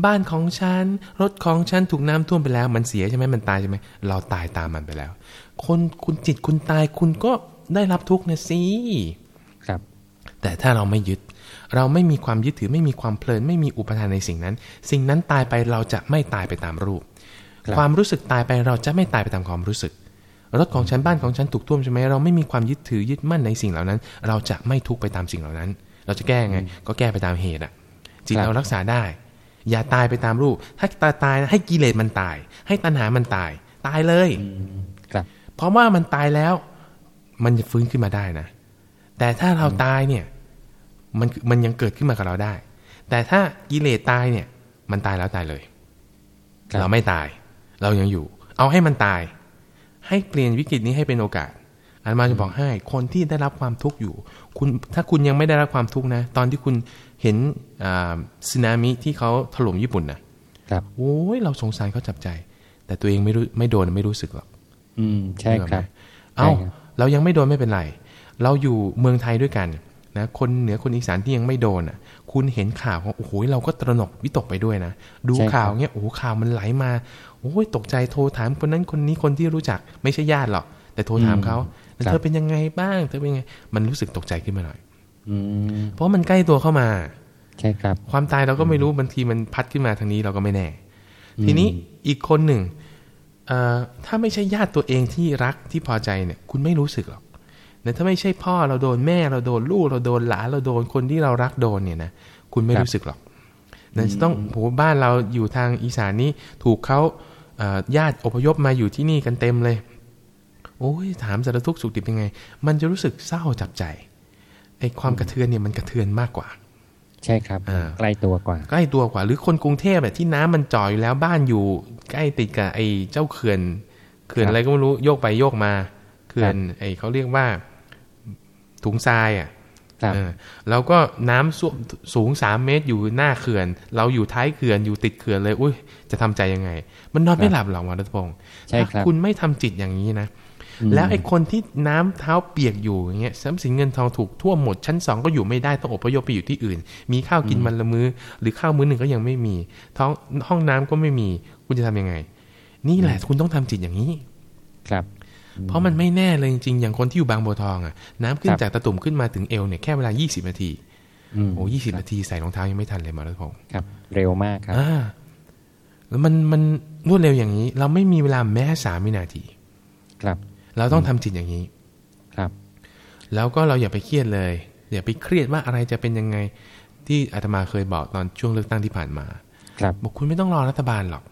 บ้านของฉัน รถของฉันถูกน้ำท่วมไปแล้ว มันเสียใช่ไหมมันตายใช่ไหมเราตายตามมันไปแล้ว คนคุณจิตคุณตายคุณก็ได้รับทุกข์นะสิครับ แต่ถ้าเราไม่ยึด เราไม่มีความยึดถือไม่มีความเพลิน ไม่มีอุปทานในสิ่งนั้น สิ่งนั้นตายไปเราจะไม่ตายไปตามรูปครับความรู้สึกตายไปเราจะไม่ตายไปตามความรู้สึก รถของฉันบ้านของฉันถูกท่วมใช่ไหมเราไม่มีความยึดถือยึดมั่นในสิ่งเหล่านั้น เราจะไม่ทุกข์ไปตามสิ่งเหล่านั้น เราจะแก้ไง ก็แก้ไปตามเหตุอะจิตครับเรารักษาได้ อย่าตายไปตามรูป ถ้าตายตายนะให้กิเลสมันตาย ให้ตัณหามันตาย ตายเลยอืมครับเพราะว่ามันตายแล้ว มันจะฟื้นขึ้นมาได้นะ แต่ถ้าเราตายเนี่ย มันมันยังเกิดขึ้นมากับเราได้ แต่ถ้ากิเลสตายเนี่ย มันตายแล้วตายเลยครับเราไม่ตาย เรายังอยู่ เอาให้มันตาย ให้เปลี่ยนวิกฤตนี้ให้เป็นโอกาสอันมาจะบอกให้คนที่ได้รับความทุกข์อยู่ คุณถ้าคุณยังไม่ได้รับความทุกข์นะ ตอนที่คุณเห็นอ่าสึนามิที่เขาถล่มญี่ปุ่นนะครับโอ้ยเราสงสารเขาจับใจ แต่ตัวเองไม่รู้ไม่โดนไม่รู้สึกหรอกอืมใช่ครับ เอ้าใช่ครับเรายังไม่โดนไม่เป็นไร เราอยู่เมืองไทยด้วยกันนะคนเหนือคนอีสานที่ยังไม่โดนอะ คุณเห็นข่าวของโอ้โหเราก็ตระหนกวิตกไปด้วยนะ ดูใช่ครับข่าวเงี้ยโอ้โหข่าวมันไหลมา โอ้ยตกใจโทรถามคนนั้นคนนี้คนที่รู้จักไม่ใช่ญาติหรอก แต่โทรถามเขาครับเธอเป็นยังไงบ้าง เธอเป็นยังไง มันรู้สึกตกใจขึ้นมาหน่อยอืมเพราะมันใกล้ตัวเข้ามาใช่ครับ ความตายเราก็ไม่รู้บางทีมันพัดขึ้นมาทางนี้เราก็ไม่แน่ ทีนี้อีกคนหนึ่งเอ่อถ้าไม่ใช่ญาติตัวเองที่รักที่พอใจเนี่ย คุณไม่รู้สึกหรอกแต่ถ้าไม่ใช่พ่อเราโดนแม่เราโดนลูกเราโดนหลานเราโดนคนที่เรารักโดนเนี่ยนะคุณไม่ครับรู้สึกหรอก นั่นจะต้องโหบ้านเราอยู่ทางอีสานนี้ถูกเขาเอ่อญาติอพยพมาอยู่ที่นี่กันเต็มเลย โอ้ยถามสารทุกข์สุขดิบยังไง มันจะรู้สึกเศร้าจับใจไอ้ความกระเทือนเนี่ยมันกระเทือนมากกว่า ใช่ครับอ่าใกล้ตัวกว่า ใกล้ตัวกว่า หรือคนกรุงเทพแบบที่น้ำมันจ่ออยู่แล้วบ้านอยู่ ใกล้ติดกับไอ้เจ้าเขื่อนเขื่อนครับอะไรก็ไม่รู้โยกไปโยกมา เขื่อนครับไอ้เขาเรียกว่าถุงทรายอะครับเออ แล้วก็น้ำสูงสูงสามเมตรอยู่หน้าเขื่อน เราอยู่ท้ายเขื่อนอยู่ติดเขื่อนเลย อุ้ยจะทำใจยังไง มันนอนไม่หลับหรอกวรัตพงศ์ใช่ครับถ้าคุณไม่ทำจิตอย่างนี้นะอืมแล้วไอ้คนที่น้ำเท้าเปียกอยู่อย่างเงี้ยทรัพย์สินเงินทองถูกท่วมหมดชั้นสองก็อยู่ไม่ได้ต้องอพยพไปอยู่ที่อื่น มีข้าวกินมันละมือ้อ หรือข้าวมื้อหนึ่งก็ยังไม่มี ท้องห้องน้ำก็ไม่มี คุณจะทำยังไง นี่แหละคุณต้องทำจิตอย่างนี้ ครับ เพราะมันไม่แน่เลยจริงๆอย่างคนที่อยู่บางบัวทองอะน้ำขึ้นครับจากตะตุ่มขึ้นมาถึงเอวเนี่ยแค่เวลา 20 นาทีอืมโอ้ยี่สิบนาทีใส่รองเท้ายังไม่ทันเลยมารัตพงศ์ครับ เร็วมากครับอ่าแล้วมันมันรวดเร็วอย่างนี้ เราไม่มีเวลาแม้สามวินาที ครับ เราต้องทำจิตอย่างนี้ ครับ แล้วก็เราอย่าไปเครียดเลย อย่าไปเครียดว่าอะไรจะเป็นยังไง ที่อาตมาเคยบอกตอนช่วงเลือกตั้งที่ผ่านมา ครับบอกคุณไม่ต้องรอรัฐบาลหรอก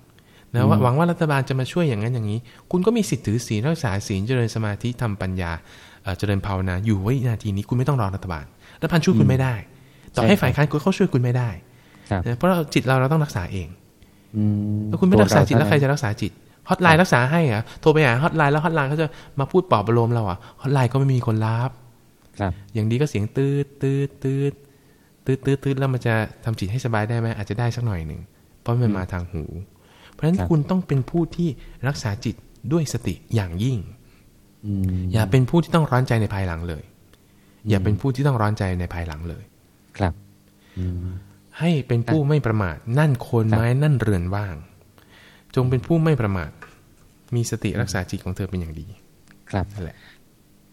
นะว่าหวังว่ารัฐบาลจะมาช่วยอย่างนั้นอย่างนี้ คุณก็มีสิทธิ์ถือศีลรักษาศีลเจริญสมาธิทำปัญญาเอ่อเจริญภาวนาอยู่ไว้นาทีนี้คุณไม่ต้องรอรัฐบาลรัฐบาลช่วยคุณไม่ได้ ต่อให้ใช่ครับฝ่ายค้านเขาช่วยคุณไม่ได้ครับนะเพราะเราจิตเราเราต้องรักษาเองอืมถ้าคุณไม่รักษาจิตแล้วใครตัวเจะรักษาจิตฮอตไลน์รักษาให้เหรอะโทรไปหาฮอตไลน์แล้วฮอตไลน์เขาจะมาพูดปลอบประโลมเราอะฮอตไลน์ก็ไม่มีคนรับครับ อย่างดีก็เสียงตืดตืดตืดตืดตืดตืดแล้วมันจะทำจิตให้สบายได้ไหมอาจจะได้สักหน่อยหนึ่งเพราะมันมาทางหูเพ ราะฉะนั้นครับคุณต้องเป็นผู้ที่รักษาจิตด้วยสติอย่างยิ่งอืมอย่าเป็นผู้ที่ต้องร้อนใจในภายหลังเลย อย่าเป็นผู้ที่ต้องร้อนใจในภายหลังเลย ครับอืมให้เป็นผู้ไม่ประมาท นั่นโคนไม้นั่นเรือนว่าง จงเป็นผู้ไม่ประมาท มีสติรักษาจิตของเธอเป็นอย่างดี ครับนั่นแหละ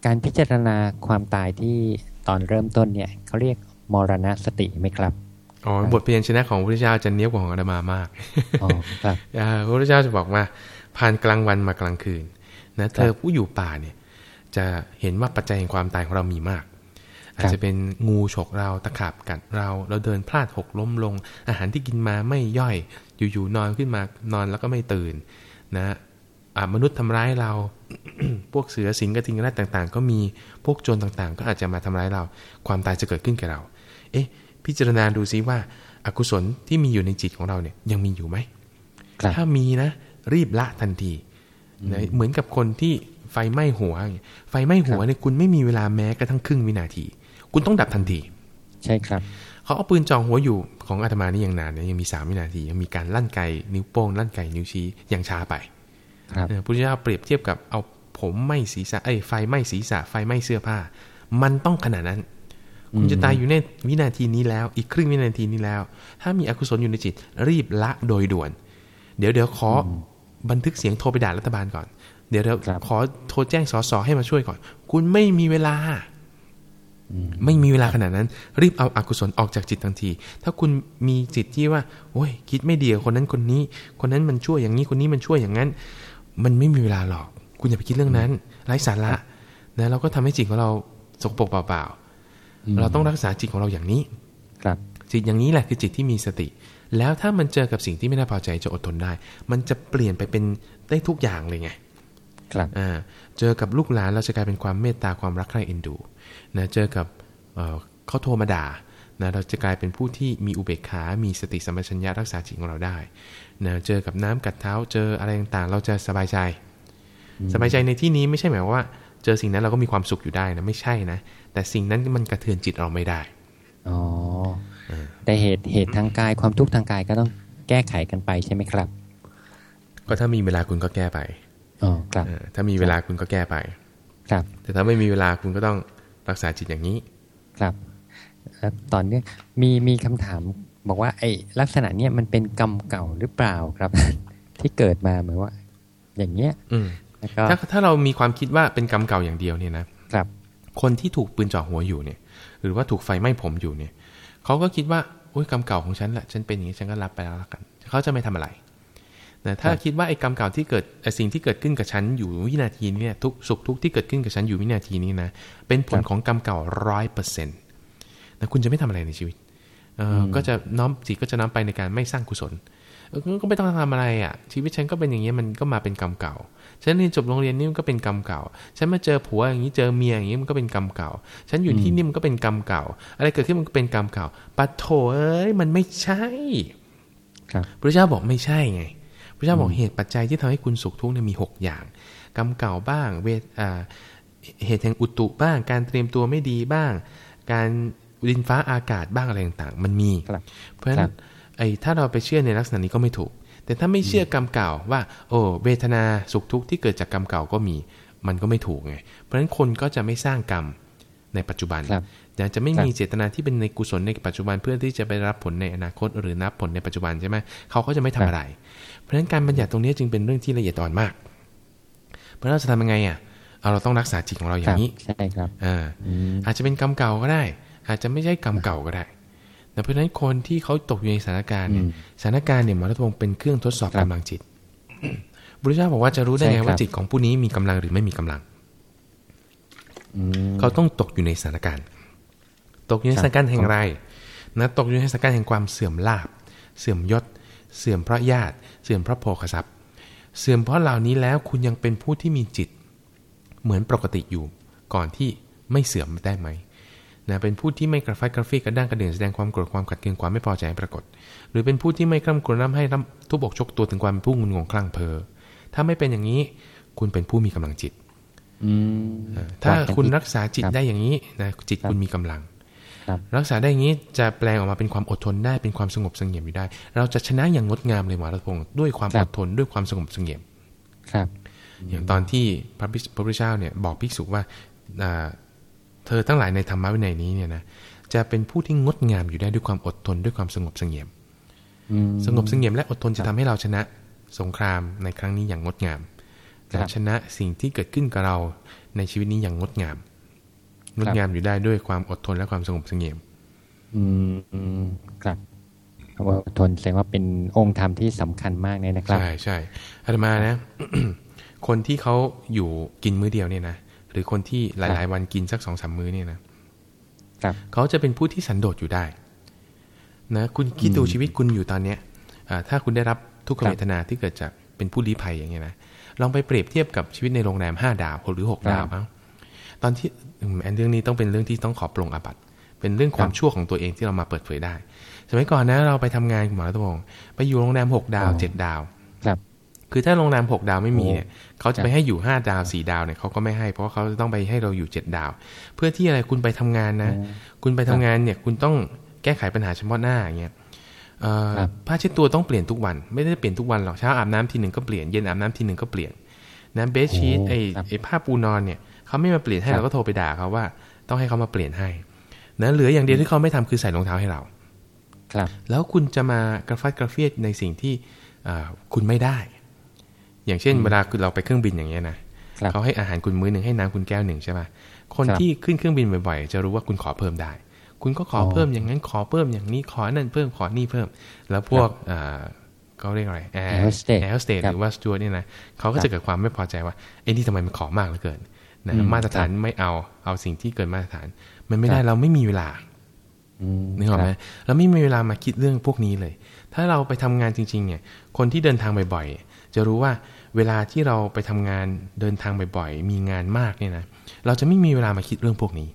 การพิจารณาความตายที่ตอนเริ่มต้นเนี่ยเขาเรียกมรณสติไหมครับ อ๋อบทเพียนชนะของพระพุทธเจ้าจะเนี้ยบกว่าของอาตมามากอ๋อครับอ่าพระพุทธเจ้าจะบอกว่าผ่านกลางวันมากลางคืนนะเธอผู้อยู่ป่าเนี่ย จะเห็นว่าปัจจัยแห่งความตายของเรามีมาก อาจจะเป็นงูฉกเราตะขาบกัดเราเราเดินพลาดหกล้มลง อาหารที่กินมาไม่ย่อยอยู่ๆนอนขึ้นมานอนแล้วก็ไม่ตื่น นะอ่ามนุษย์ทำร้ายเรา พวกเสือสิงกระทิงกระแรดต่าง ๆ ก็มีพวกโจรต่างๆ ก็อาจจะมาทำร้ายเรา ความตายจะเกิดขึ้นกับเรา เอ๊ะ พิจารณาดูซิว่าอากุศลที่มีอยู่ในจิตของเราเนี่ยยังมีอยู่ไหมครับถ้ามีนะ รีบละทันทีนะเหมือนกับคนที่ไฟไหม้หัวอย่างเงี้ยไฟไหม้หัวเนี่ยคุณไม่มีเวลาแม้กระทั่งครึ่งวินาที คุณต้องดับทันที ใช่ครับเขาเอาปืนจ่อหัวอยู่ของอาตมานี่ยังนานนะยังมีสามวินาที ยังมีการลั่นไกนิ้วโป้งลั่นไกนิ้วชี้ยังช้าไปครับเออพุทธเจ้าเปรียบเทียบกับเอาผมไหม้ศีรษะเอ้ยไฟไหม้ศีรษะไฟไหม้เสื้อผ้า มันต้องขนาดนั้น คุณจะตายอยู่ในวินาทีนี้แล้ว อีกครึ่งวินาทีนี้แล้ว ถ้ามีอกุศลอยู่ในจิต รีบละโดยด่วน เดี๋ยวเดี๋ยวขออบันทึกเสียงโทรไปด่ารัฐบาลก่อน เดี๋ยวเดี๋ยวครับขอโทรแจ้งสสให้มาช่วยก่อน คุณไม่มีเวลาไม่มีเวลาขนาดนั้น รีบเอาอากุศลออกจากจิตทันที ถ้าคุณมีจิตที่ว่า โอ้ย คิดไม่ดีกับคนนั้นคนนี้ คนนั้นมันช่วยอย่างนี้คนนี้มันช่วยอย่างนั้น มันไม่มีเวลาหรอก คุณอย่าไปคิดเรื่องนั้นไร้สาระนะเราก็ทำให้จิตของเราสกปรกเปล่าๆ เราต้องรักษาจิตของเราอย่างนี้ ครับ จิตอย่างนี้แหละคือจิตที่มีสติ แล้วถ้ามันเจอกับสิ่งที่ไม่น่าพอใจจะอดทนได้ มันจะเปลี่ยนไปเป็นได้ทุกอย่างเลยไง ครับอ่าเจอกับลูกหลานเราจะกลายเป็นความเมตตาความรักใคร่เอ็นดูนะเจอกับเอ่อเขาโทรมาด่านะเราจะกลายเป็นผู้ที่มีอุเบกขา มีสติสัมปชัญญะรักษาจิตของเราได้นะเจอกับน้ำกัดเท้า เจออะไรต่างๆ เราจะสบายใจ สบายใจในที่นี้ไม่ใช่หมายความว่า เจอสิ่งนั้นเราก็มีความสุขอยู่ได้นะไม่ใช่นะ แต่สิ่งนั้นมันกระเทือนจิตเราไม่ได้อ๋อแต่เหตุเหตุทางกายความทุกข์ทางกายก็ต้องแก้ไขกันไปใช่ไหมครับ ก็ถ้ามีเวลาคุณก็แก้ไปอ๋อครับเออถ้ามีเวลาคุณก็แก้ไป ครับ แต่ถ้าไม่มีเวลาคุณก็ต้องรักษาจิตอย่างนี้ ครับแล้วตอนเนี้ยมีมีคำถามบอกว่าไอ้ลักษณะเนี้ยมันเป็นกรรมเก่าหรือเปล่าครับ ที่เกิดมาเหมือนว่า อย่างเงี้ยอืมแล้วก็ถ้าถ้าเรามีความคิดว่าเป็นกรรมเก่าอย่างเดียวเนี่ยนะ ครับคนที่ถูกปืนจ่อหัวอยู่เนี่ย หรือว่าถูกไฟไหม้ผมอยู่เนี่ยเขาก็คิดว่าโอ้ยกรรมเก่าของฉันแหละฉันเป็นอย่างนี้ฉันก็รับไปแล้วละกันเขาจะไม่ทำอะไรนะถ้าคิดว่าไอ้กรรมเก่าที่เกิดสิ่งที่เกิดขึ้นกับฉันอยู่วินาทีนี้ทุกสุขทุกที่เกิดขึ้นกับฉันอยู่วินาทีนี้นะเป็นผลของกรรมเก่าร้อยเปอร์เซ็นต์นะคุณจะไม่ทำอะไรในชีวิตเออก็จะน้อมจิตก็จะน้อมไปในการไม่สร้างกุศลก็ไม่ต้องทำอะไรอะชีวิตฉันก็เป็นอย่างเงี้ยมันก็มาเป็นกรรมเก่า ฉันเรียนจบโรงเรียนนี่มันก็เป็นกรรมเก่า ฉันมาเจอผัวอย่างนี้เจอเมียอย่างนี้มันก็เป็นกรรมเก่า ฉันอยู่ที่นี่มันก็เป็นกรรมเก่า อะไรเกิดขึ้นมันก็เป็นกรรมเก่าปัดโถเอ้ยมันไม่ใช่ครับพระเจ้าบอกไม่ใช่ไงพระเจ้าบอกเหตุปัจจัยที่ทำให้คุณสุขทุกข์เนี่ยมีหกอย่าง กรรมเก่าบ้าง เวทเหตุแห่งอุตุบ้าง การเตรียมตัวไม่ดีบ้าง การดินฟ้าอากาศบ้างอะไรต่างๆ มันมี เพราะฉะนั้นไอ้ถ้าเราไปเชื่อในลักษณะนี้ก็ไม่ถูก แต่ถ้าไม่เชื่อกรรมเก่าว่า โอ้เวทนาสุขทุกข์ที่เกิดจากกรรมเก่าก็มี มันก็ไม่ถูกไง เพราะฉะนั้นคนก็จะไม่สร้างกรรมในปัจจุบันอยากจะไม่มีเจตนาที่เป็นในกุศลในปัจจุบันเพื่อที่จะไปรับผลในอนาคต หรือนับผลในปัจจุบันใช่ไหมเขาก็จะไม่ทำอะไร เพราะฉะนั้นการบัญญัติตรงนี้จึงเป็นเรื่องที่ละเอียดอ่อนมาก เพราะเราจะทำยังไงอะเอาเราต้องรักษาจิตของเราอย่างนี้ใช่ครับอ่าอาจจะเป็นกรรมเก่าก็ได้ อาจจะไม่ใช่กรรมเก่าก็ได้แต่ เพราะฉะนั้นคนที่เขาตกอยู่ในสถานการณ์เนี่ยสถานการณ์เนี่ยหมอรัตพงศ์เป็นเครื่องทดสอบกำลังจิตบุรุษเจ้าบอกว่าจะรู้ได้ไงว่าจิตของผู้นี้มีกำลังหรือไม่มีกำลังเขาต้องตกอยู่ในสถานการณ์ ตกอยู่ในสถานการณ์แห่งไรนะตกอยู่ในสถานการณ์แห่งความเสื่อมลาบ เสื่อมยศ เสื่อมเพราะญาติ เสื่อมเพราะโภคทรัพย์ เสื่อมเพราะเหล่านี้แล้วคุณยังเป็นผู้ที่มีจิต เหมือนปกติอยู่ ก่อนที่ไม่เสื่อมได้ไหม นะเป็นผู้ที่ไม่กระฟัดกระฟีกระด้างกระเดื่องแสดงความโกรธความขัดเคืองความไม่พอใจปรากฏ หรือเป็นผู้ที่ไม่กล้ำกลัวน้ำให้ทุบอกชกตัวถึงความผู้งุนงงคลั่งเพอถ้าไม่เป็นอย่างนี้ คุณเป็นผู้มีกำลังจิตถ้าคุณรักษาจิตได้อย่างนี้นะจิตคุณมีกำลังรักษาได้อย่างนี้จะแปลงออกมาเป็นความอดทนได้เป็นความสงบสงเงียมอยู่ได้ เราจะชนะอย่างงดงามเลยหมอรัตพงศ์ด้วยความอดทนด้วยความสงบสงเงียมครับ อย่างตอนที่พระพุทธเจ้าเนี่ยบอกภิกษุว่า เธอทั้งหลายในธรรมะวินัยนี้เนี่ยนะจะเป็นผู้ที่งดงามอยู่ได้ด้วยความอดทนด้วยความสงบสงเงียมสงบสงเงียมและอดทนจะทำให้เราชนะสงครามในครั้งนี้อย่างงดงามและชนะสิ่งที่เกิดขึ้นกับเราในชีวิตนี้อย่างงดงาม งดงามอยู่ได้ด้วยความอดทนและความสงบสงเงียม อืมครับว่าอดทนแสดงว่าเป็นองค์ธรรมที่สำคัญมากเลยนะครับ ใช่ใช่อาตมานะ คนที่เขาอยู่กินมื้อเดียวเนี่ยนะ หรือคนที่หลาย ๆ วันกินสักสองสามมื้อเนี่ยนะเขาจะเป็นผู้ที่สันโดษอยู่ได้นะคุณคิดดูชีวิตคุณอยู่ตอนเนี้ยถ้าคุณได้รับทุกขเวทนาที่เกิดจากเป็นผู้ลี้ภัยอย่างเงี้ยนะลองไปเปรียบเทียบกับชีวิตในโรงแรมห้าดาวหรือหกดาวบ้างตอนที่อันเรื่องนี้ต้องเป็นเรื่องที่ต้องขอปรงอาบัตเป็นเรื่องความชั่วของตัวเองที่เรามาเปิดเผยได้ สมัยก่อนนะเราไปทำงานหมอรัตพงศ์ไปอยู่โรงแรมหกดาวเจ็ดดาว คือถ้าโรงแรมหกดาวไม่มีเนี่ยเขาจะไปให้อยู่ห้าดาวสี่ดาวเนี่ยเขาก็ไม่ให้ เพราะเขาจะต้องไปให้เราอยู่เจ็ดดาว เพื่อที่อะไรคุณไปทำงานนะ คุณไปทำงานเนี่ยคุณต้องแก้ไขปัญหาเฉพาะหน้าอย่างเงี้ยผ้าเช็ดตัวต้องเปลี่ยนทุกวัน ไม่ได้เปลี่ยนทุกวันหรอกเช้าอาบน้ำทีหนึ่งก็เปลี่ยนเย็นอาบน้ำทีหนึ่งก็เปลี่ยนนะเบสชีตไอไอผ้าปูนอนเนี่ยเขาไม่มาเปลี่ยนให้เราก็โทรไปด่าเขาว่าต้องให้เขามาเปลี่ยนให้นะเหลืออย่างเดียวที่เขาไม่ทำคือใส่รองเท้าให้เรา ครับ แล้วคุณจะมากระฟัดกระเฟียดในสิ่งที่คุณไม่ได้ อย่างเช่นเวลาคือเราไปเครื่องบินอย่างเงี้ยนะเขาให้อาหารคุณมื้อหนึ่งให้น้ำคุณแก้วหนึ่งใช่ไหมคนที่ขึ้นเครื่องบินบ่อยๆ จะรู้ว่าคุณขอเพิ่มได้ คุณก็ขอเพิ่มอย่างนั้นขอเพิ่มอย่างนี้ขอนั่นเพิ่มขอนี่เพิ่ม แล้วพวกเขาเรียกอะไรแอร์แอร์โฮสเตสหรือว่าสจ๊วตเนี่ยนะเขาก็จะเกิดความไม่พอใจว่าไอ้นี่ทำไมมันขอมากเหลือเกินนะมาตรฐานไม่เอาเอาสิ่งที่เกินมาตรฐาน มันไม่ได้เราไม่มีเวลานึกออกไหมเราไม่มีเวลามาคิดเรื่องพวกนี้เลย ถ้าเราไปทำงานจริง ๆ เนี่ย คนที่เดินทางบ่อยๆ จะรู้ว่าเวลาที่เราไปทำงานเดินทางบ่อยๆ มีงานมากเนี่ยนะ เราจะไม่มีเวลามาคิดเรื่องพวกนี้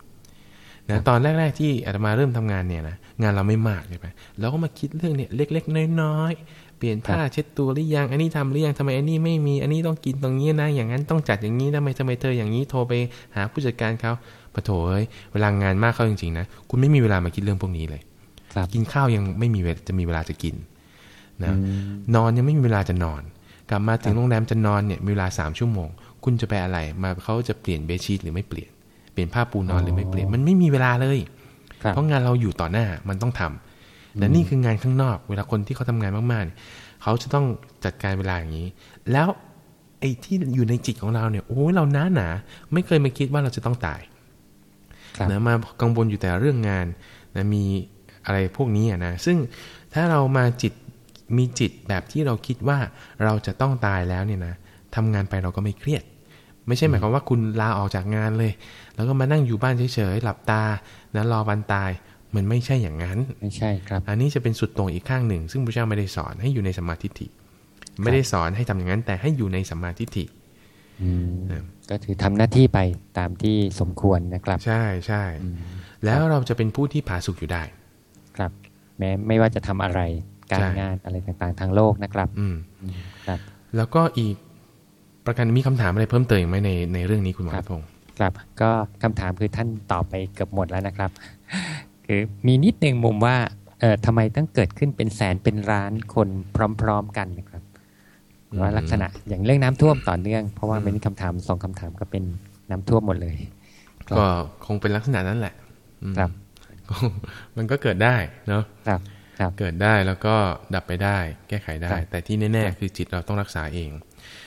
นะตอนแรก ๆ ที่อาตมาเริ่มทำงานเนี่ยนะงานเราไม่มากใช่ไหมเราก็มาคิดเรื่องเนี่ยเล็ก ๆ น้อยๆเปลี่ยนผ้าเช็ดตัวหรือยังอันนี้ทำหรือยังทำไมอันนี้ไม่มีอันนี้ต้องกินตรงนี้นะ อย่างนั้นต้องจัดอย่างนี้ทำไมทำไมเธออย่างนี้โทรไปหาผู้จัดการเขาปะโถเอ้ยเวลางานมากเข้าจริงๆนะคุณไม่มีเวลามาคิดเรื่องพวกนี้เลยกินข้าวยังไม่มีเวลาจะมีเวลาจะกินนะนอนยังไม่มีเวลาจะนอน กลับมาถึงโรงแรมจะนอนเนี่ยมีเวลาสามชั่วโมง คุณจะไปอะไรมาเขาจะเปลี่ยนเบชีตหรือไม่เปลี่ยน เปลี่ยนผ้าปูนอนหรือไม่เปลี่ยนมันไม่มีเวลาเลย เพราะงานเราอยู่ต่อหน้ามันต้องทำแต่นี่คืองานข้างนอก เวลาคนที่เขาทำงานมากๆเขาจะต้องจัดการเวลาอย่างนี้ แล้วไอ้ที่อยู่ในจิตของเราเนี่ยโอ้ยเราหนาหนาไม่เคยมาคิดว่าเราจะต้องตายนะมากังวลอยู่แต่เรื่องงานนะมีอะไรพวกนี้อะนะซึ่งถ้าเรามาจิต มีจิตแบบที่เราคิดว่าเราจะต้องตายแล้วเนี่ยนะทำงานไปเราก็ไม่เครียด ไม่ใช่หมายความว่าคุณลาออกจากงานเลย แล้วก็มานั่งอยู่บ้านเฉยๆหลับตานะรอวันตายมันไม่ใช่อย่างนั้น ไม่ใช่ครับ อันนี้จะเป็นสุดตรงอีกข้างหนึ่ง ซึ่งพระเจ้าไม่ได้สอนให้อยู่ในสมมาธิฏฐิ ไม่ได้สอนให้ทำอย่างนั้น แต่ให้อยู่ในสมมาธิฏฐิอืมก็ถือทำหน้าที่ไปตามที่สมควรนะครับ ใช่ใช่แล้วเราจะเป็นผู้ที่ผาสุกอยู่ได้ ครับ แม้ไม่ว่าจะทำอะไร การใช่งานอะไรต่างๆ ทางโลกนะครับ อืมครับ แล้วก็อีกประการมีคำถามอะไรเพิ่มเติมอีกไหมในในเรื่องนี้คุณหมอครับพงศ์ครับ ก็คำถามคือท่านตอบไปเกือบหมดแล้วนะครับ คือมีนิดนึงมุมว่าเอ่อทำไมต้องเกิดขึ้นเป็นแสนเป็นล้านคนพร้อม ๆ กันนะครับหรือว่าลักษณะอย่างเรื่องน้ำท่วมต่อเนื่อง เพราะว่าเป็นคำถามสองคำถามก็เป็นน้ำท่วมหมดเลยครับก็คงเป็นลักษณะนั้นแหละอืมครับก็มันก็เกิดได้เนาะครับครับ เกิดได้แล้วก็ดับไปได้ แก้ไขได้ครับแต่ที่แน่ๆคือจิตเราต้องรักษาเอง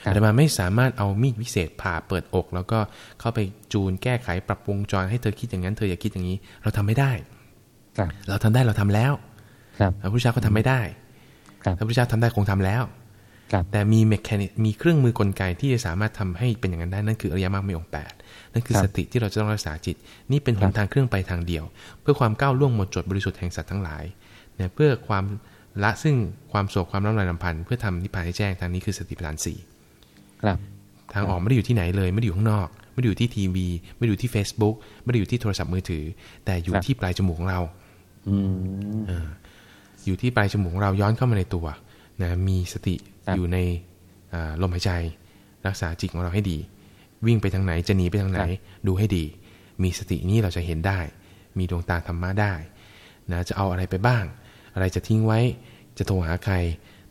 ครับอาตมาไม่สามารถเอามีดวิเศษผ่าเปิดอก แล้วก็เข้าไปจูนแก้ไขปรับวงจรให้เธอคิดอย่างนั้นเธออย่าคิดอย่างนี้ เราทำไม่ได้ครับเราทำได้เราทำแล้วครับพระพุทธเจ้าก็ทำไม่ได้ครับพระพุทธเจ้าทำได้คงทำแล้วครับแต่มีเมคานิมีเครื่องมือกลไกที่จะสามารถทำให้เป็นอย่างนั้นได้นั่นคืออริยมรรคมีองค์แปดนั่นคือครับสติที่เราจะต้องรักษาจิต นี่เป็นหครันบทางเครื่องไปทางเดียว เพื่อความก้าวล่วงหมดจดบริสุทธิ์แห่งสัตว์ทั้งหลาย เนี่ยเพื่อความละซึ่งความโศกความร้ำไรลำพันธ์เพื่อทำนิพพานให้แจ้งทางนี้คือสติปัฏฐานสี่ครับ ทางออกไม่ได้อยู่ที่ไหนเลย ไม่ได้อยู่ข้างนอก ไม่ได้อยู่ที่ทีวี ไม่ได้อยู่ที่ Facebook ไม่ได้อยู่ที่โทรศัพท์มือถือ แต่อยู่ครับที่ปลายจมูกของเราอืมเอออยู่ที่ปลายจมูกของเราย้อนเข้ามาในตัวนะมีสติครับอยู่ในอ่าลมหายใจ รักษาจิตของเราให้ดี วิ่งไปทางไหนจะหนีไปทางไหน ดูให้ดี มีสตินี้เราจะเห็นได้ มีดวงตาธรรมะได้นะจะเอาอะไรไปบ้าง อะไรจะทิ้งไว้ จะโทรหาใคร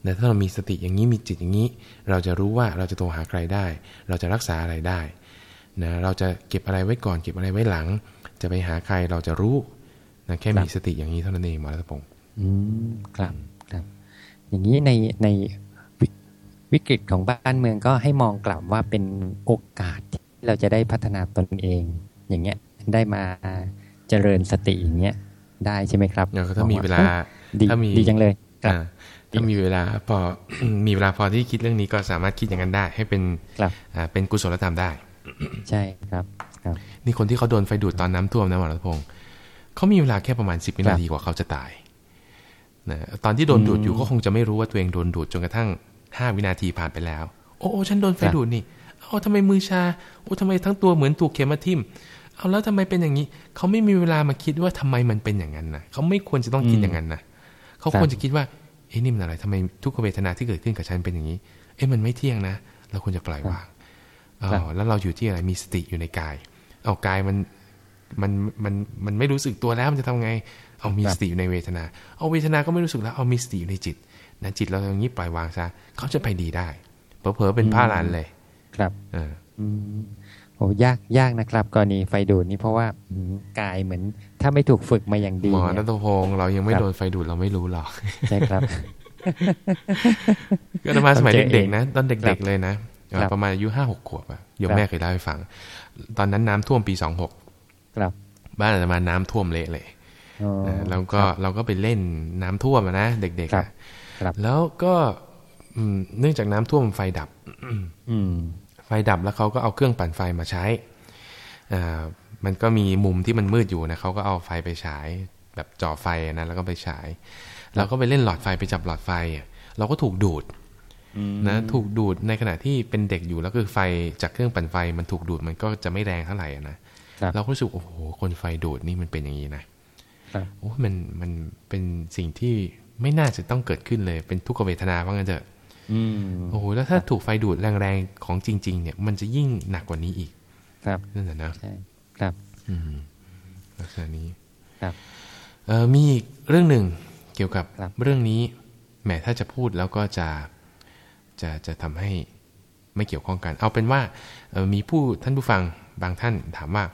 แต่ถ้าเรามีสติอย่างนี้มีจิตอย่างนี้ เราจะรู้ว่าเราจะโทรหาใครได้ เราจะรักษาอะไรได้นะเราจะเก็บอะไรไว้ก่อน เก็บอะไรไว้หลัง จะไปหาใครเราจะรู้นะแค่มีสติอย่างนี้เท่านั้นเองหมอรัตพงศ์อืมครับครับ อย่างนี้ในในวิวิกฤตของบ้านเมืองก็ให้มองกลับว่าเป็นโอกาสที่เราจะได้พัฒนาตนเอง อย่างเงี้ยได้มาเจริญสติอย่างเงี้ยได้ใช่ไหมครับเดี๋ยวถ้ามีเวลาดี ถ้ามีดีจังเลยครับอ่าถ้ามีเวลาพอมีเวลาพอที่คิดเรื่องนี้ก็สามารถคิดอย่างนั้นได้ ให้เป็นครับอ่าเป็นกุศลธรรมได้ ใช่ครับครับ นี่คนที่เขาโดนไฟดูดตอนน้ำท่วมนะหมอรัตพงศ์เขามีเวลาแค่ประมาณสิบวินาทีกว่าเขาจะตายนะตอนที่โดนดูดอยู่ก็คงจะไม่รู้ว่าตัวเองโดนดูดจนกระทั่งห้าวินาทีผ่านไปแล้ว โอ้โอ้ฉันโดนไฟดูดนี่เอาทำไมมือชาโอ้ทำไมทั้งตัวเหมือนถูกเข็มมาทิ่มเอาแล้วทำไมเป็นอย่างนี้ เขาไม่มีเวลามาคิดว่าทำไมมันเป็นอย่างนั้นนะเขาไม่ควรจะต้องคิดอย่างนั้นนะ เขาควรจะคิดว่าเอ๊ะนี่มันอะไรทำไมทุกขเวทนาที่เกิดขึ้นกับฉันเป็นอย่างนี้ เอ๊ะมันไม่เที่ยงนะ เราควรจะปล่อยวางอ๋ครับอแล้วเราอยู่ที่อะไรมีสติอยู่ในกายเอากายมันมันมันมันไม่รู้สึกตัวแล้วมันจะทำไง เอามีสติอยู่ในเวทนา เอาเวทนาก็ไม่รู้สึกแล้วเอามีสติอยู่ในจิตนะจิตเราอย่างนี้ปล่อยวางซะเขาจะไปดีได้เผลอๆเป็นผ้าลานเลย ครับ เอออืม โอ้ยากยากนะครับ กรณีไฟดูดนี่เพราะว่าอืมกายเหมือน ถ้าไม่ถูกฝึกมาอย่างดีหมอเนี่นัยทพงศ์เรายังไม่ครับโดนไฟดูดเราไม่รู้หรอกใช่ครับก็มาสมัยต้องเจอเอเด็งกๆนะ ตอนครัเด็กบๆเลยนะเอ่อครับประมาณอายุห้าหกขวบอะโยมครับแม่เคยเล่าให้ฟัง ตอนนั้นน้ำท่วมปีสองหกครับบ้านอาตมาน้ำท่วมเละเลยอ๋อนะแล้วก็เราก็ไปเล่นน้ำท่วมอะนะเด็กๆครัอะบครับแล้วก็อืมเนื่องจากน้ำท่วมไฟดับอืมไฟ ดับแล้วเขาก็เอาเครื่องปั่นไฟมาใช้อ่ามันก็มีมุมที่มันมืดอยู่นะเขาก็เอาไฟไปฉายแบบจ่อไฟอะนะแล้วก็ไปฉายเราก็ไปเล่นหลอดไฟไปจับหลอดไฟอะเราก็ถูกดูดอืมนะถูกดูดในขณะที่เป็นเด็กอยู่แล้วคือไฟจากเครื่องปั่นไฟมันถูกดูดมันก็จะไม่แรงเท่าไหร่อะนะครับเราก็รู้สึกโอ้โหคนไฟดูดนี่มันเป็นอย่างนี้นะครับโอ้มันมันเป็นสิ่งที่ไม่น่าจะต้องเกิดขึ้นเลย เป็นทุกขเวทนาว่างั้นเถอะอืม โอ้โหแล้วถ้าถูกไฟดูดแรงๆของจริง ๆ เนี่ย มันจะยิ่งหนักกว่านี้อีก ครับนั่นแหละนะใช่ครับอืมลักษณะนี้ครับเออมีอีกเรื่องหนึ่งเกี่ยวกับครับเรื่องนี้แหมถ้าจะพูดแล้วก็จะจะจะทำให้ไม่เกี่ยวข้องกัน เอาเป็นว่าเอ่อมีผู้ท่านผู้ฟังบางท่านถามว่าครับ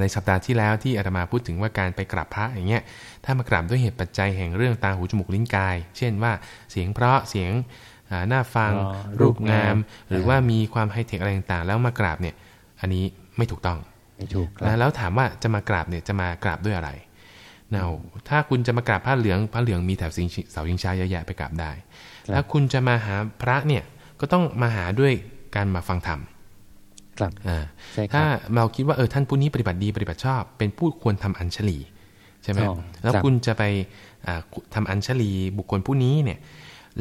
ในสัปดาห์ที่แล้วที่อาตมาพูดถึงว่าการไปกราบพระอย่างเงี้ยถ้ามากราบด้วยเหตุปัจจัยแห่งเรื่องตาหูจมูกลิ้นกาย เช่นว่าเสียงเพราะเสียงอ่าน่าฟังอ๋อรูปงามรูปงาม หรือว่ามีความไฮเทคอะไรต่างๆ แล้วมากราบเนี่ยอันนี้ไม่ถูกต้องไม่ถูกครันะบแล้วถามว่าจะมากราบเนี่ยจะมากราบด้วยอะไรเนาถ้าคุณจะมากราบผ้าเหลืองผ้าเหลืองมีแถวสิงเสาชิงช้าเยอะแยะไปกราบได้ครับถ้าคุณจะมาหาพระเนี่ยก็ต้องมาหาด้วยการมาฟังธรรม ครับอ่าใช่คถ้ารับเราคิดว่าเออท่านผู้นี้ปฏิบัติดีปฏิบัติชอบ เป็นผู้ควรทำอัญชลีใช่ไหมอ๋อแล้วครับคุณจะไปอ่าทำอัญชลีบุคคลผู้นี้เนี่ย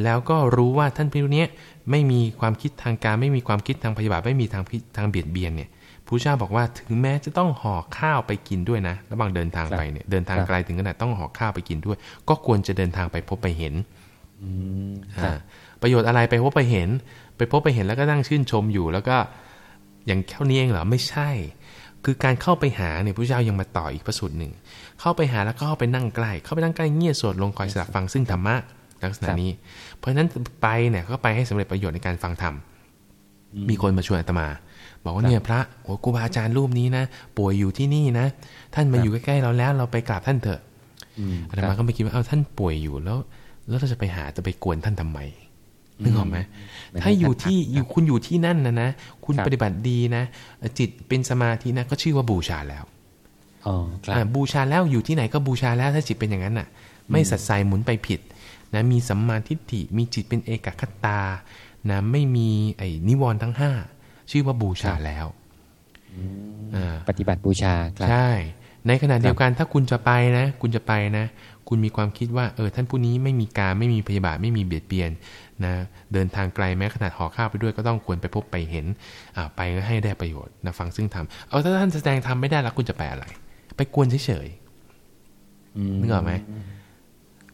แล้วก็รู้ว่าท่านผู้นี้ไม่มีความคิดทางการไม่มีความคิดทางพยาบาทไม่มีทางพิทางเบียดเบียนเนี่ยพระเจ้าบอกว่าถึงแม้จะต้องห่อข้าวไปกินด้วยนะระหว่างเดินทางไปเนี่ยเดินทางไกลถึงขนาดต้องห่อข้าวไปกินด้วย ก็ควรจะเดินทางไปพบไปเห็นอืมครับอ่าประโยชน์อะไรไปพบไปเห็น ไปพบไปเห็นแล้วก็นั่งชื่นชมอยู่ แล้วก็ อย่างเท่านี้เองเหรอไม่ใช่ คือการเข้าไปหาเนี่ยพระเจ้ายังมาต่ออีกพระสูตรหนึ่ง เข้าไปหาแล้วก็เข้าไปนั่งใกล้ เข้าไปนั่งใกล้เงียบสวดลงคอยสดับฟังซึ่งธรรมะลักษณะนี้ เพราะฉะนั้นไปเนี่ยก็ไปให้สำเร็จประโยชน์ในการฟังธรรมมีคนมาชวนอาตมา บอกว่าเนี่ยพระโอ้ครูบาอาจารย์รูปนี้นะป่วยอยู่ที่นี่นะ ท่านมาอยู่ใกล้ๆเราแล้ว เราไปกราบท่านเถอะอืมอาตมาก็ไม่คิดว่าเอ้าท่านป่วยอยู่แล้ว แล้วเราจะไปหาจะไปกวนท่านทำไม นึกออกไหมไม่ได้ถ้าอยู่ที่อยู่คุณอยู่ที่นั่นนะนะ คุณครับปฏิบัติดีนะ จิตเป็นสมาธินะก็ชื่อว่าบูชาแล้วอ๋อครับอ่าบูชาแล้วอยู่ที่ไหนก็บูชาแล้วถ้าจิตเป็นอย่างนั้นน่ะ ไม่สัดสายหมุนไปผิดนะมีสัมมาทิฏฐิมีจิตเป็นเอกคตานะไม่มีไอ้นิวรณ์ทั้งห้าชื่อว่าบูชาแล้วอ่าปฏิบัติบูชาครับใช่ ในขณะเดียวกันถ้าคุณจะไปนะ คุณจะไปนะ คุณมีความคิดว่าเออท่านผู้นี้ไม่มีการไม่มีพยาบาทไม่มีเบียดเบียนนะเดินทางไกลแม้ขนาดห่อข้าวไปด้วยก็ต้องควรไปพบไปเห็นอ่าไปก็ให้ได้ประโยชน์นะฟังซึ่งทำเอาถ้าท่านแสดงทำไม่ได้แล้วคุณจะไปอะไร ไปกวนเฉยๆนึกออกไหม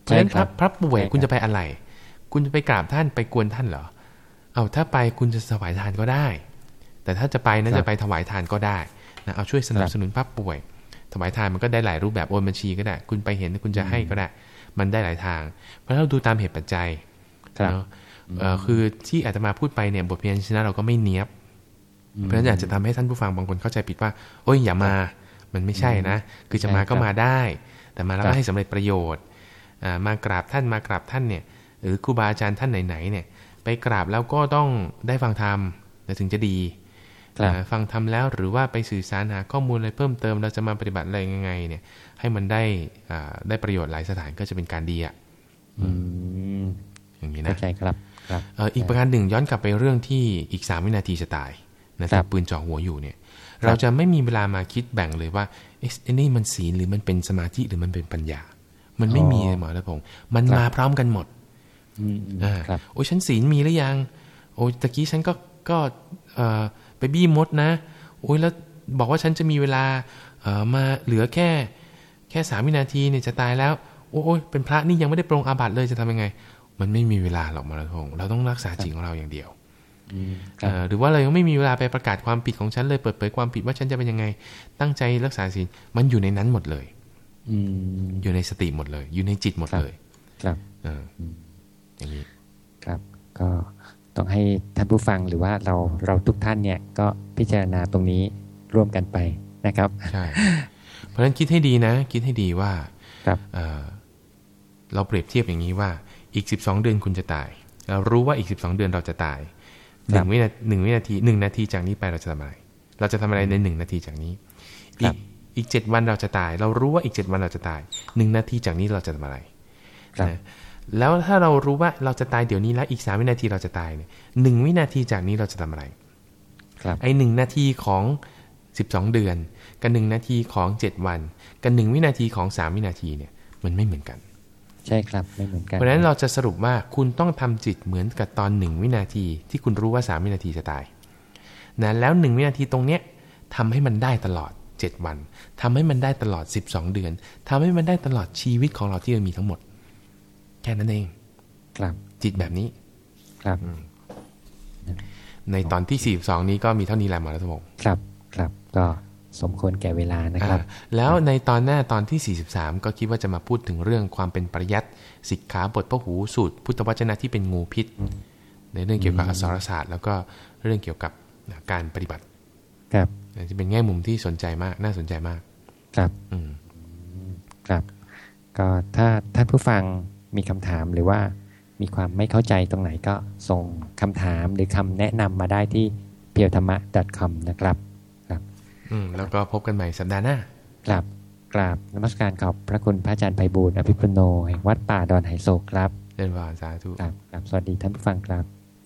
เพราะฉะนั้นพระพระป่วยใช่ครับคุณจะไปอะไร คุณจะไปกราบท่านไปกวนท่านเหรอเอาถ้าไปคุณจะถวายทานก็ได้ แต่ถ้าจะไปนั้นจะไปถวายทานก็ได้นะเอาช่วยสนับสนุนพระป่วย ถวายทานมันก็ได้หลายรูปแบบโอนบัญชีก็ได้ คุณไปเห็นคุณจะให้ก็ได้ มันได้หลายทาง เพราะเราดูตามเหตุปัจจัยครับเนาะเอ่อคือที่อาตมาพูดไปเนี่ยบทเพียนชนะเราก็ไม่เนียบ เพราะฉะนั้นอาจจะทำให้ท่านผู้ฟังบางคนเข้าใจผิดว่า โอ้ยอย่ามามันไม่ใช่นะ คือจะมาก็มาได้ แต่มาแล้วครัก็บให้สำเร็จประโยชน์อ่ามากราบท่านมากราบท่านเนี่ย หรือครูบาอาจารย์ท่านไหนๆเนี่ย ไปกราบแล้วก็ต้องได้ฟังธรรมแล้วถึงจะดีครับอ่า ฟังธรรมแล้วหรือว่าไปสื่อสารหาข้อมูลอะไรเพิ่มเติม เราจะมาปฏิบัติอะไรยังไง เนี่ย ให้มันได้อ่าได้ประโยชน์หลายสถานก็จะเป็นการดีอะอืมอย่างนี้เข้านะใจครับครับเอ่ออีกประการหนึ่งย้อนกลับไปเรื่องที่อีกสามวินาทีจะตายนะครัแต่บปืนจ่อหัวอยู่เนี่ย เราจะไม่มีเวลามาคิดแบ่งเลยว่าเอ๊ะไอ้นี่มันศีลหรือมันเป็นสมาธิหรือมันเป็นปัญญา มันไม่มีเลยหมอรัตพงศ์มันมาพร้อมกันหมดอืมอืมอ่าครับโอ้ยฉันศีลมีหรือยัง โอ้ยตะกี้ฉันก็ก็เอ่อ ไปบี้มดนะ โอ้ยแล้วบอกว่าฉันจะมีเวลาเอ่อมาเหลือแค่แค่สามวินาทีเนี่ยจะตายแล้ว โอ้ยเป็นพระนี่ยังไม่ได้ปรงอาบัติเลยจะทำยังไง มันไม่มีเวลาหรอกหมอรัตพงศ์เราต้องรักษาจิตของเราอย่างเดียวอืมครับเอ่อหรือว่าเรายังไม่มีเวลาไปประกาศความผิดของฉันเลยเปิดเผยความผิดว่าฉันจะเป็นยังไง ตั้งใจรักษาศีลมันอยู่ในนั้นหมดเลยอืมอยู่ในสติหมดเลย อยู่ในจิตหมดเลย ครับเออออย่างนี้ครับ ก็ ต้องให้ท่านผู้ฟังหรือว่าเราเราทุกท่านเนี่ยก็พิจารณาตรงนี้ร่วมกันไปนะครับใช่เพราะฉะนั้นคิดให้ดีนะ คิดให้ดีว่าครับเอ่อเราเปรียบเทียบอย่างนี้ว่าอีก 12 เดือนคุณจะตาย เรารู้ว่าอีก 12 เดือนเราจะตายหนึ่งวินาหนึ่งวินาทีหนึ่งนาทีจากนี้ไปเราจะทำอะไร เราจะทำอะไรในหนึ่งนาทีจากนี้ครัอีบกอีกเจ็ดวันเราจะตาย เรารู้ว่าอีกเจ็ดวันเราจะตายหนึ่งนาทีจากนี้เราจะทำอะไรครับนะ แล้วถ้าเรารู้ว่าเราจะตายเดี๋ยวนี้แล้วอีกสามวินาทีเราจะตายเนี่ยหนึ่งวินาทีจากนี้เราจะทำอะไร ครับ ไอหนึ่งนาทีของสิบสองเดือน กับหนึ่งนาทีของเจ็ดวัน กับหนึ่งวินาทีของสามวินาทีเนี่ย มันไม่เหมือนกัน ใช่ครับไม่เหมือนกันเพราะฉะนั้นเราจะสรุปว่าคุณต้องทำจิตเหมือนกับตอนหนึ่งวินาที ที่คุณรู้ว่าสามวินาทีจะตายนะแล้วหนึ่งวินาทีตรงเนี้ยทำให้มันได้ตลอดเจ็ดวันทำให้มันได้ตลอดสิบสองเดือนทำให้มันได้ตลอดชีวิตของเราที่เรามีทั้งหมด แค่นั้นเอง ครับ จิตแบบนี้ ครับในตอนที่ 42 นี้ก็มีเท่านี้แหละหมอรัตพงศ์ครับ ครับ ก็สมควรแก่เวลานะครับอ่าแล้วในตอนหน้าตอนที่ 43 ก็คิดว่าจะมาพูดถึงเรื่องความเป็นปริยัติสิกขาบทพหูสูตร พุทธวจนะที่เป็นงูพิษ ในเรื่องเกี่ยวกับอักษรศาสตร์ แล้วก็เรื่องเกี่ยวกับการปฏิบัติ ครับจะเป็นแง่มุมที่สนใจมาก น่าสนใจมาก ครับ อืม ครับ ก็ถ้าท่านผู้ฟัง มีคำถามหรือว่ามีความไม่เข้าใจตรงไหนก็ส่งคำถามหรือคำแนะนำมาได้ที่เพียวธรรมะ .com นะครับครับออืมแล้วก็พบกันใหม่สัปดาห์หน้ากราบกราบนมัสการขอบพระคุณพระอาจารย์ไพบูลย์อภิปุโนแห่งวัดป่าดอนไหโศกครับเดินวานสาธุกราบกราบสวัสดีท่านผู้ฟังครับ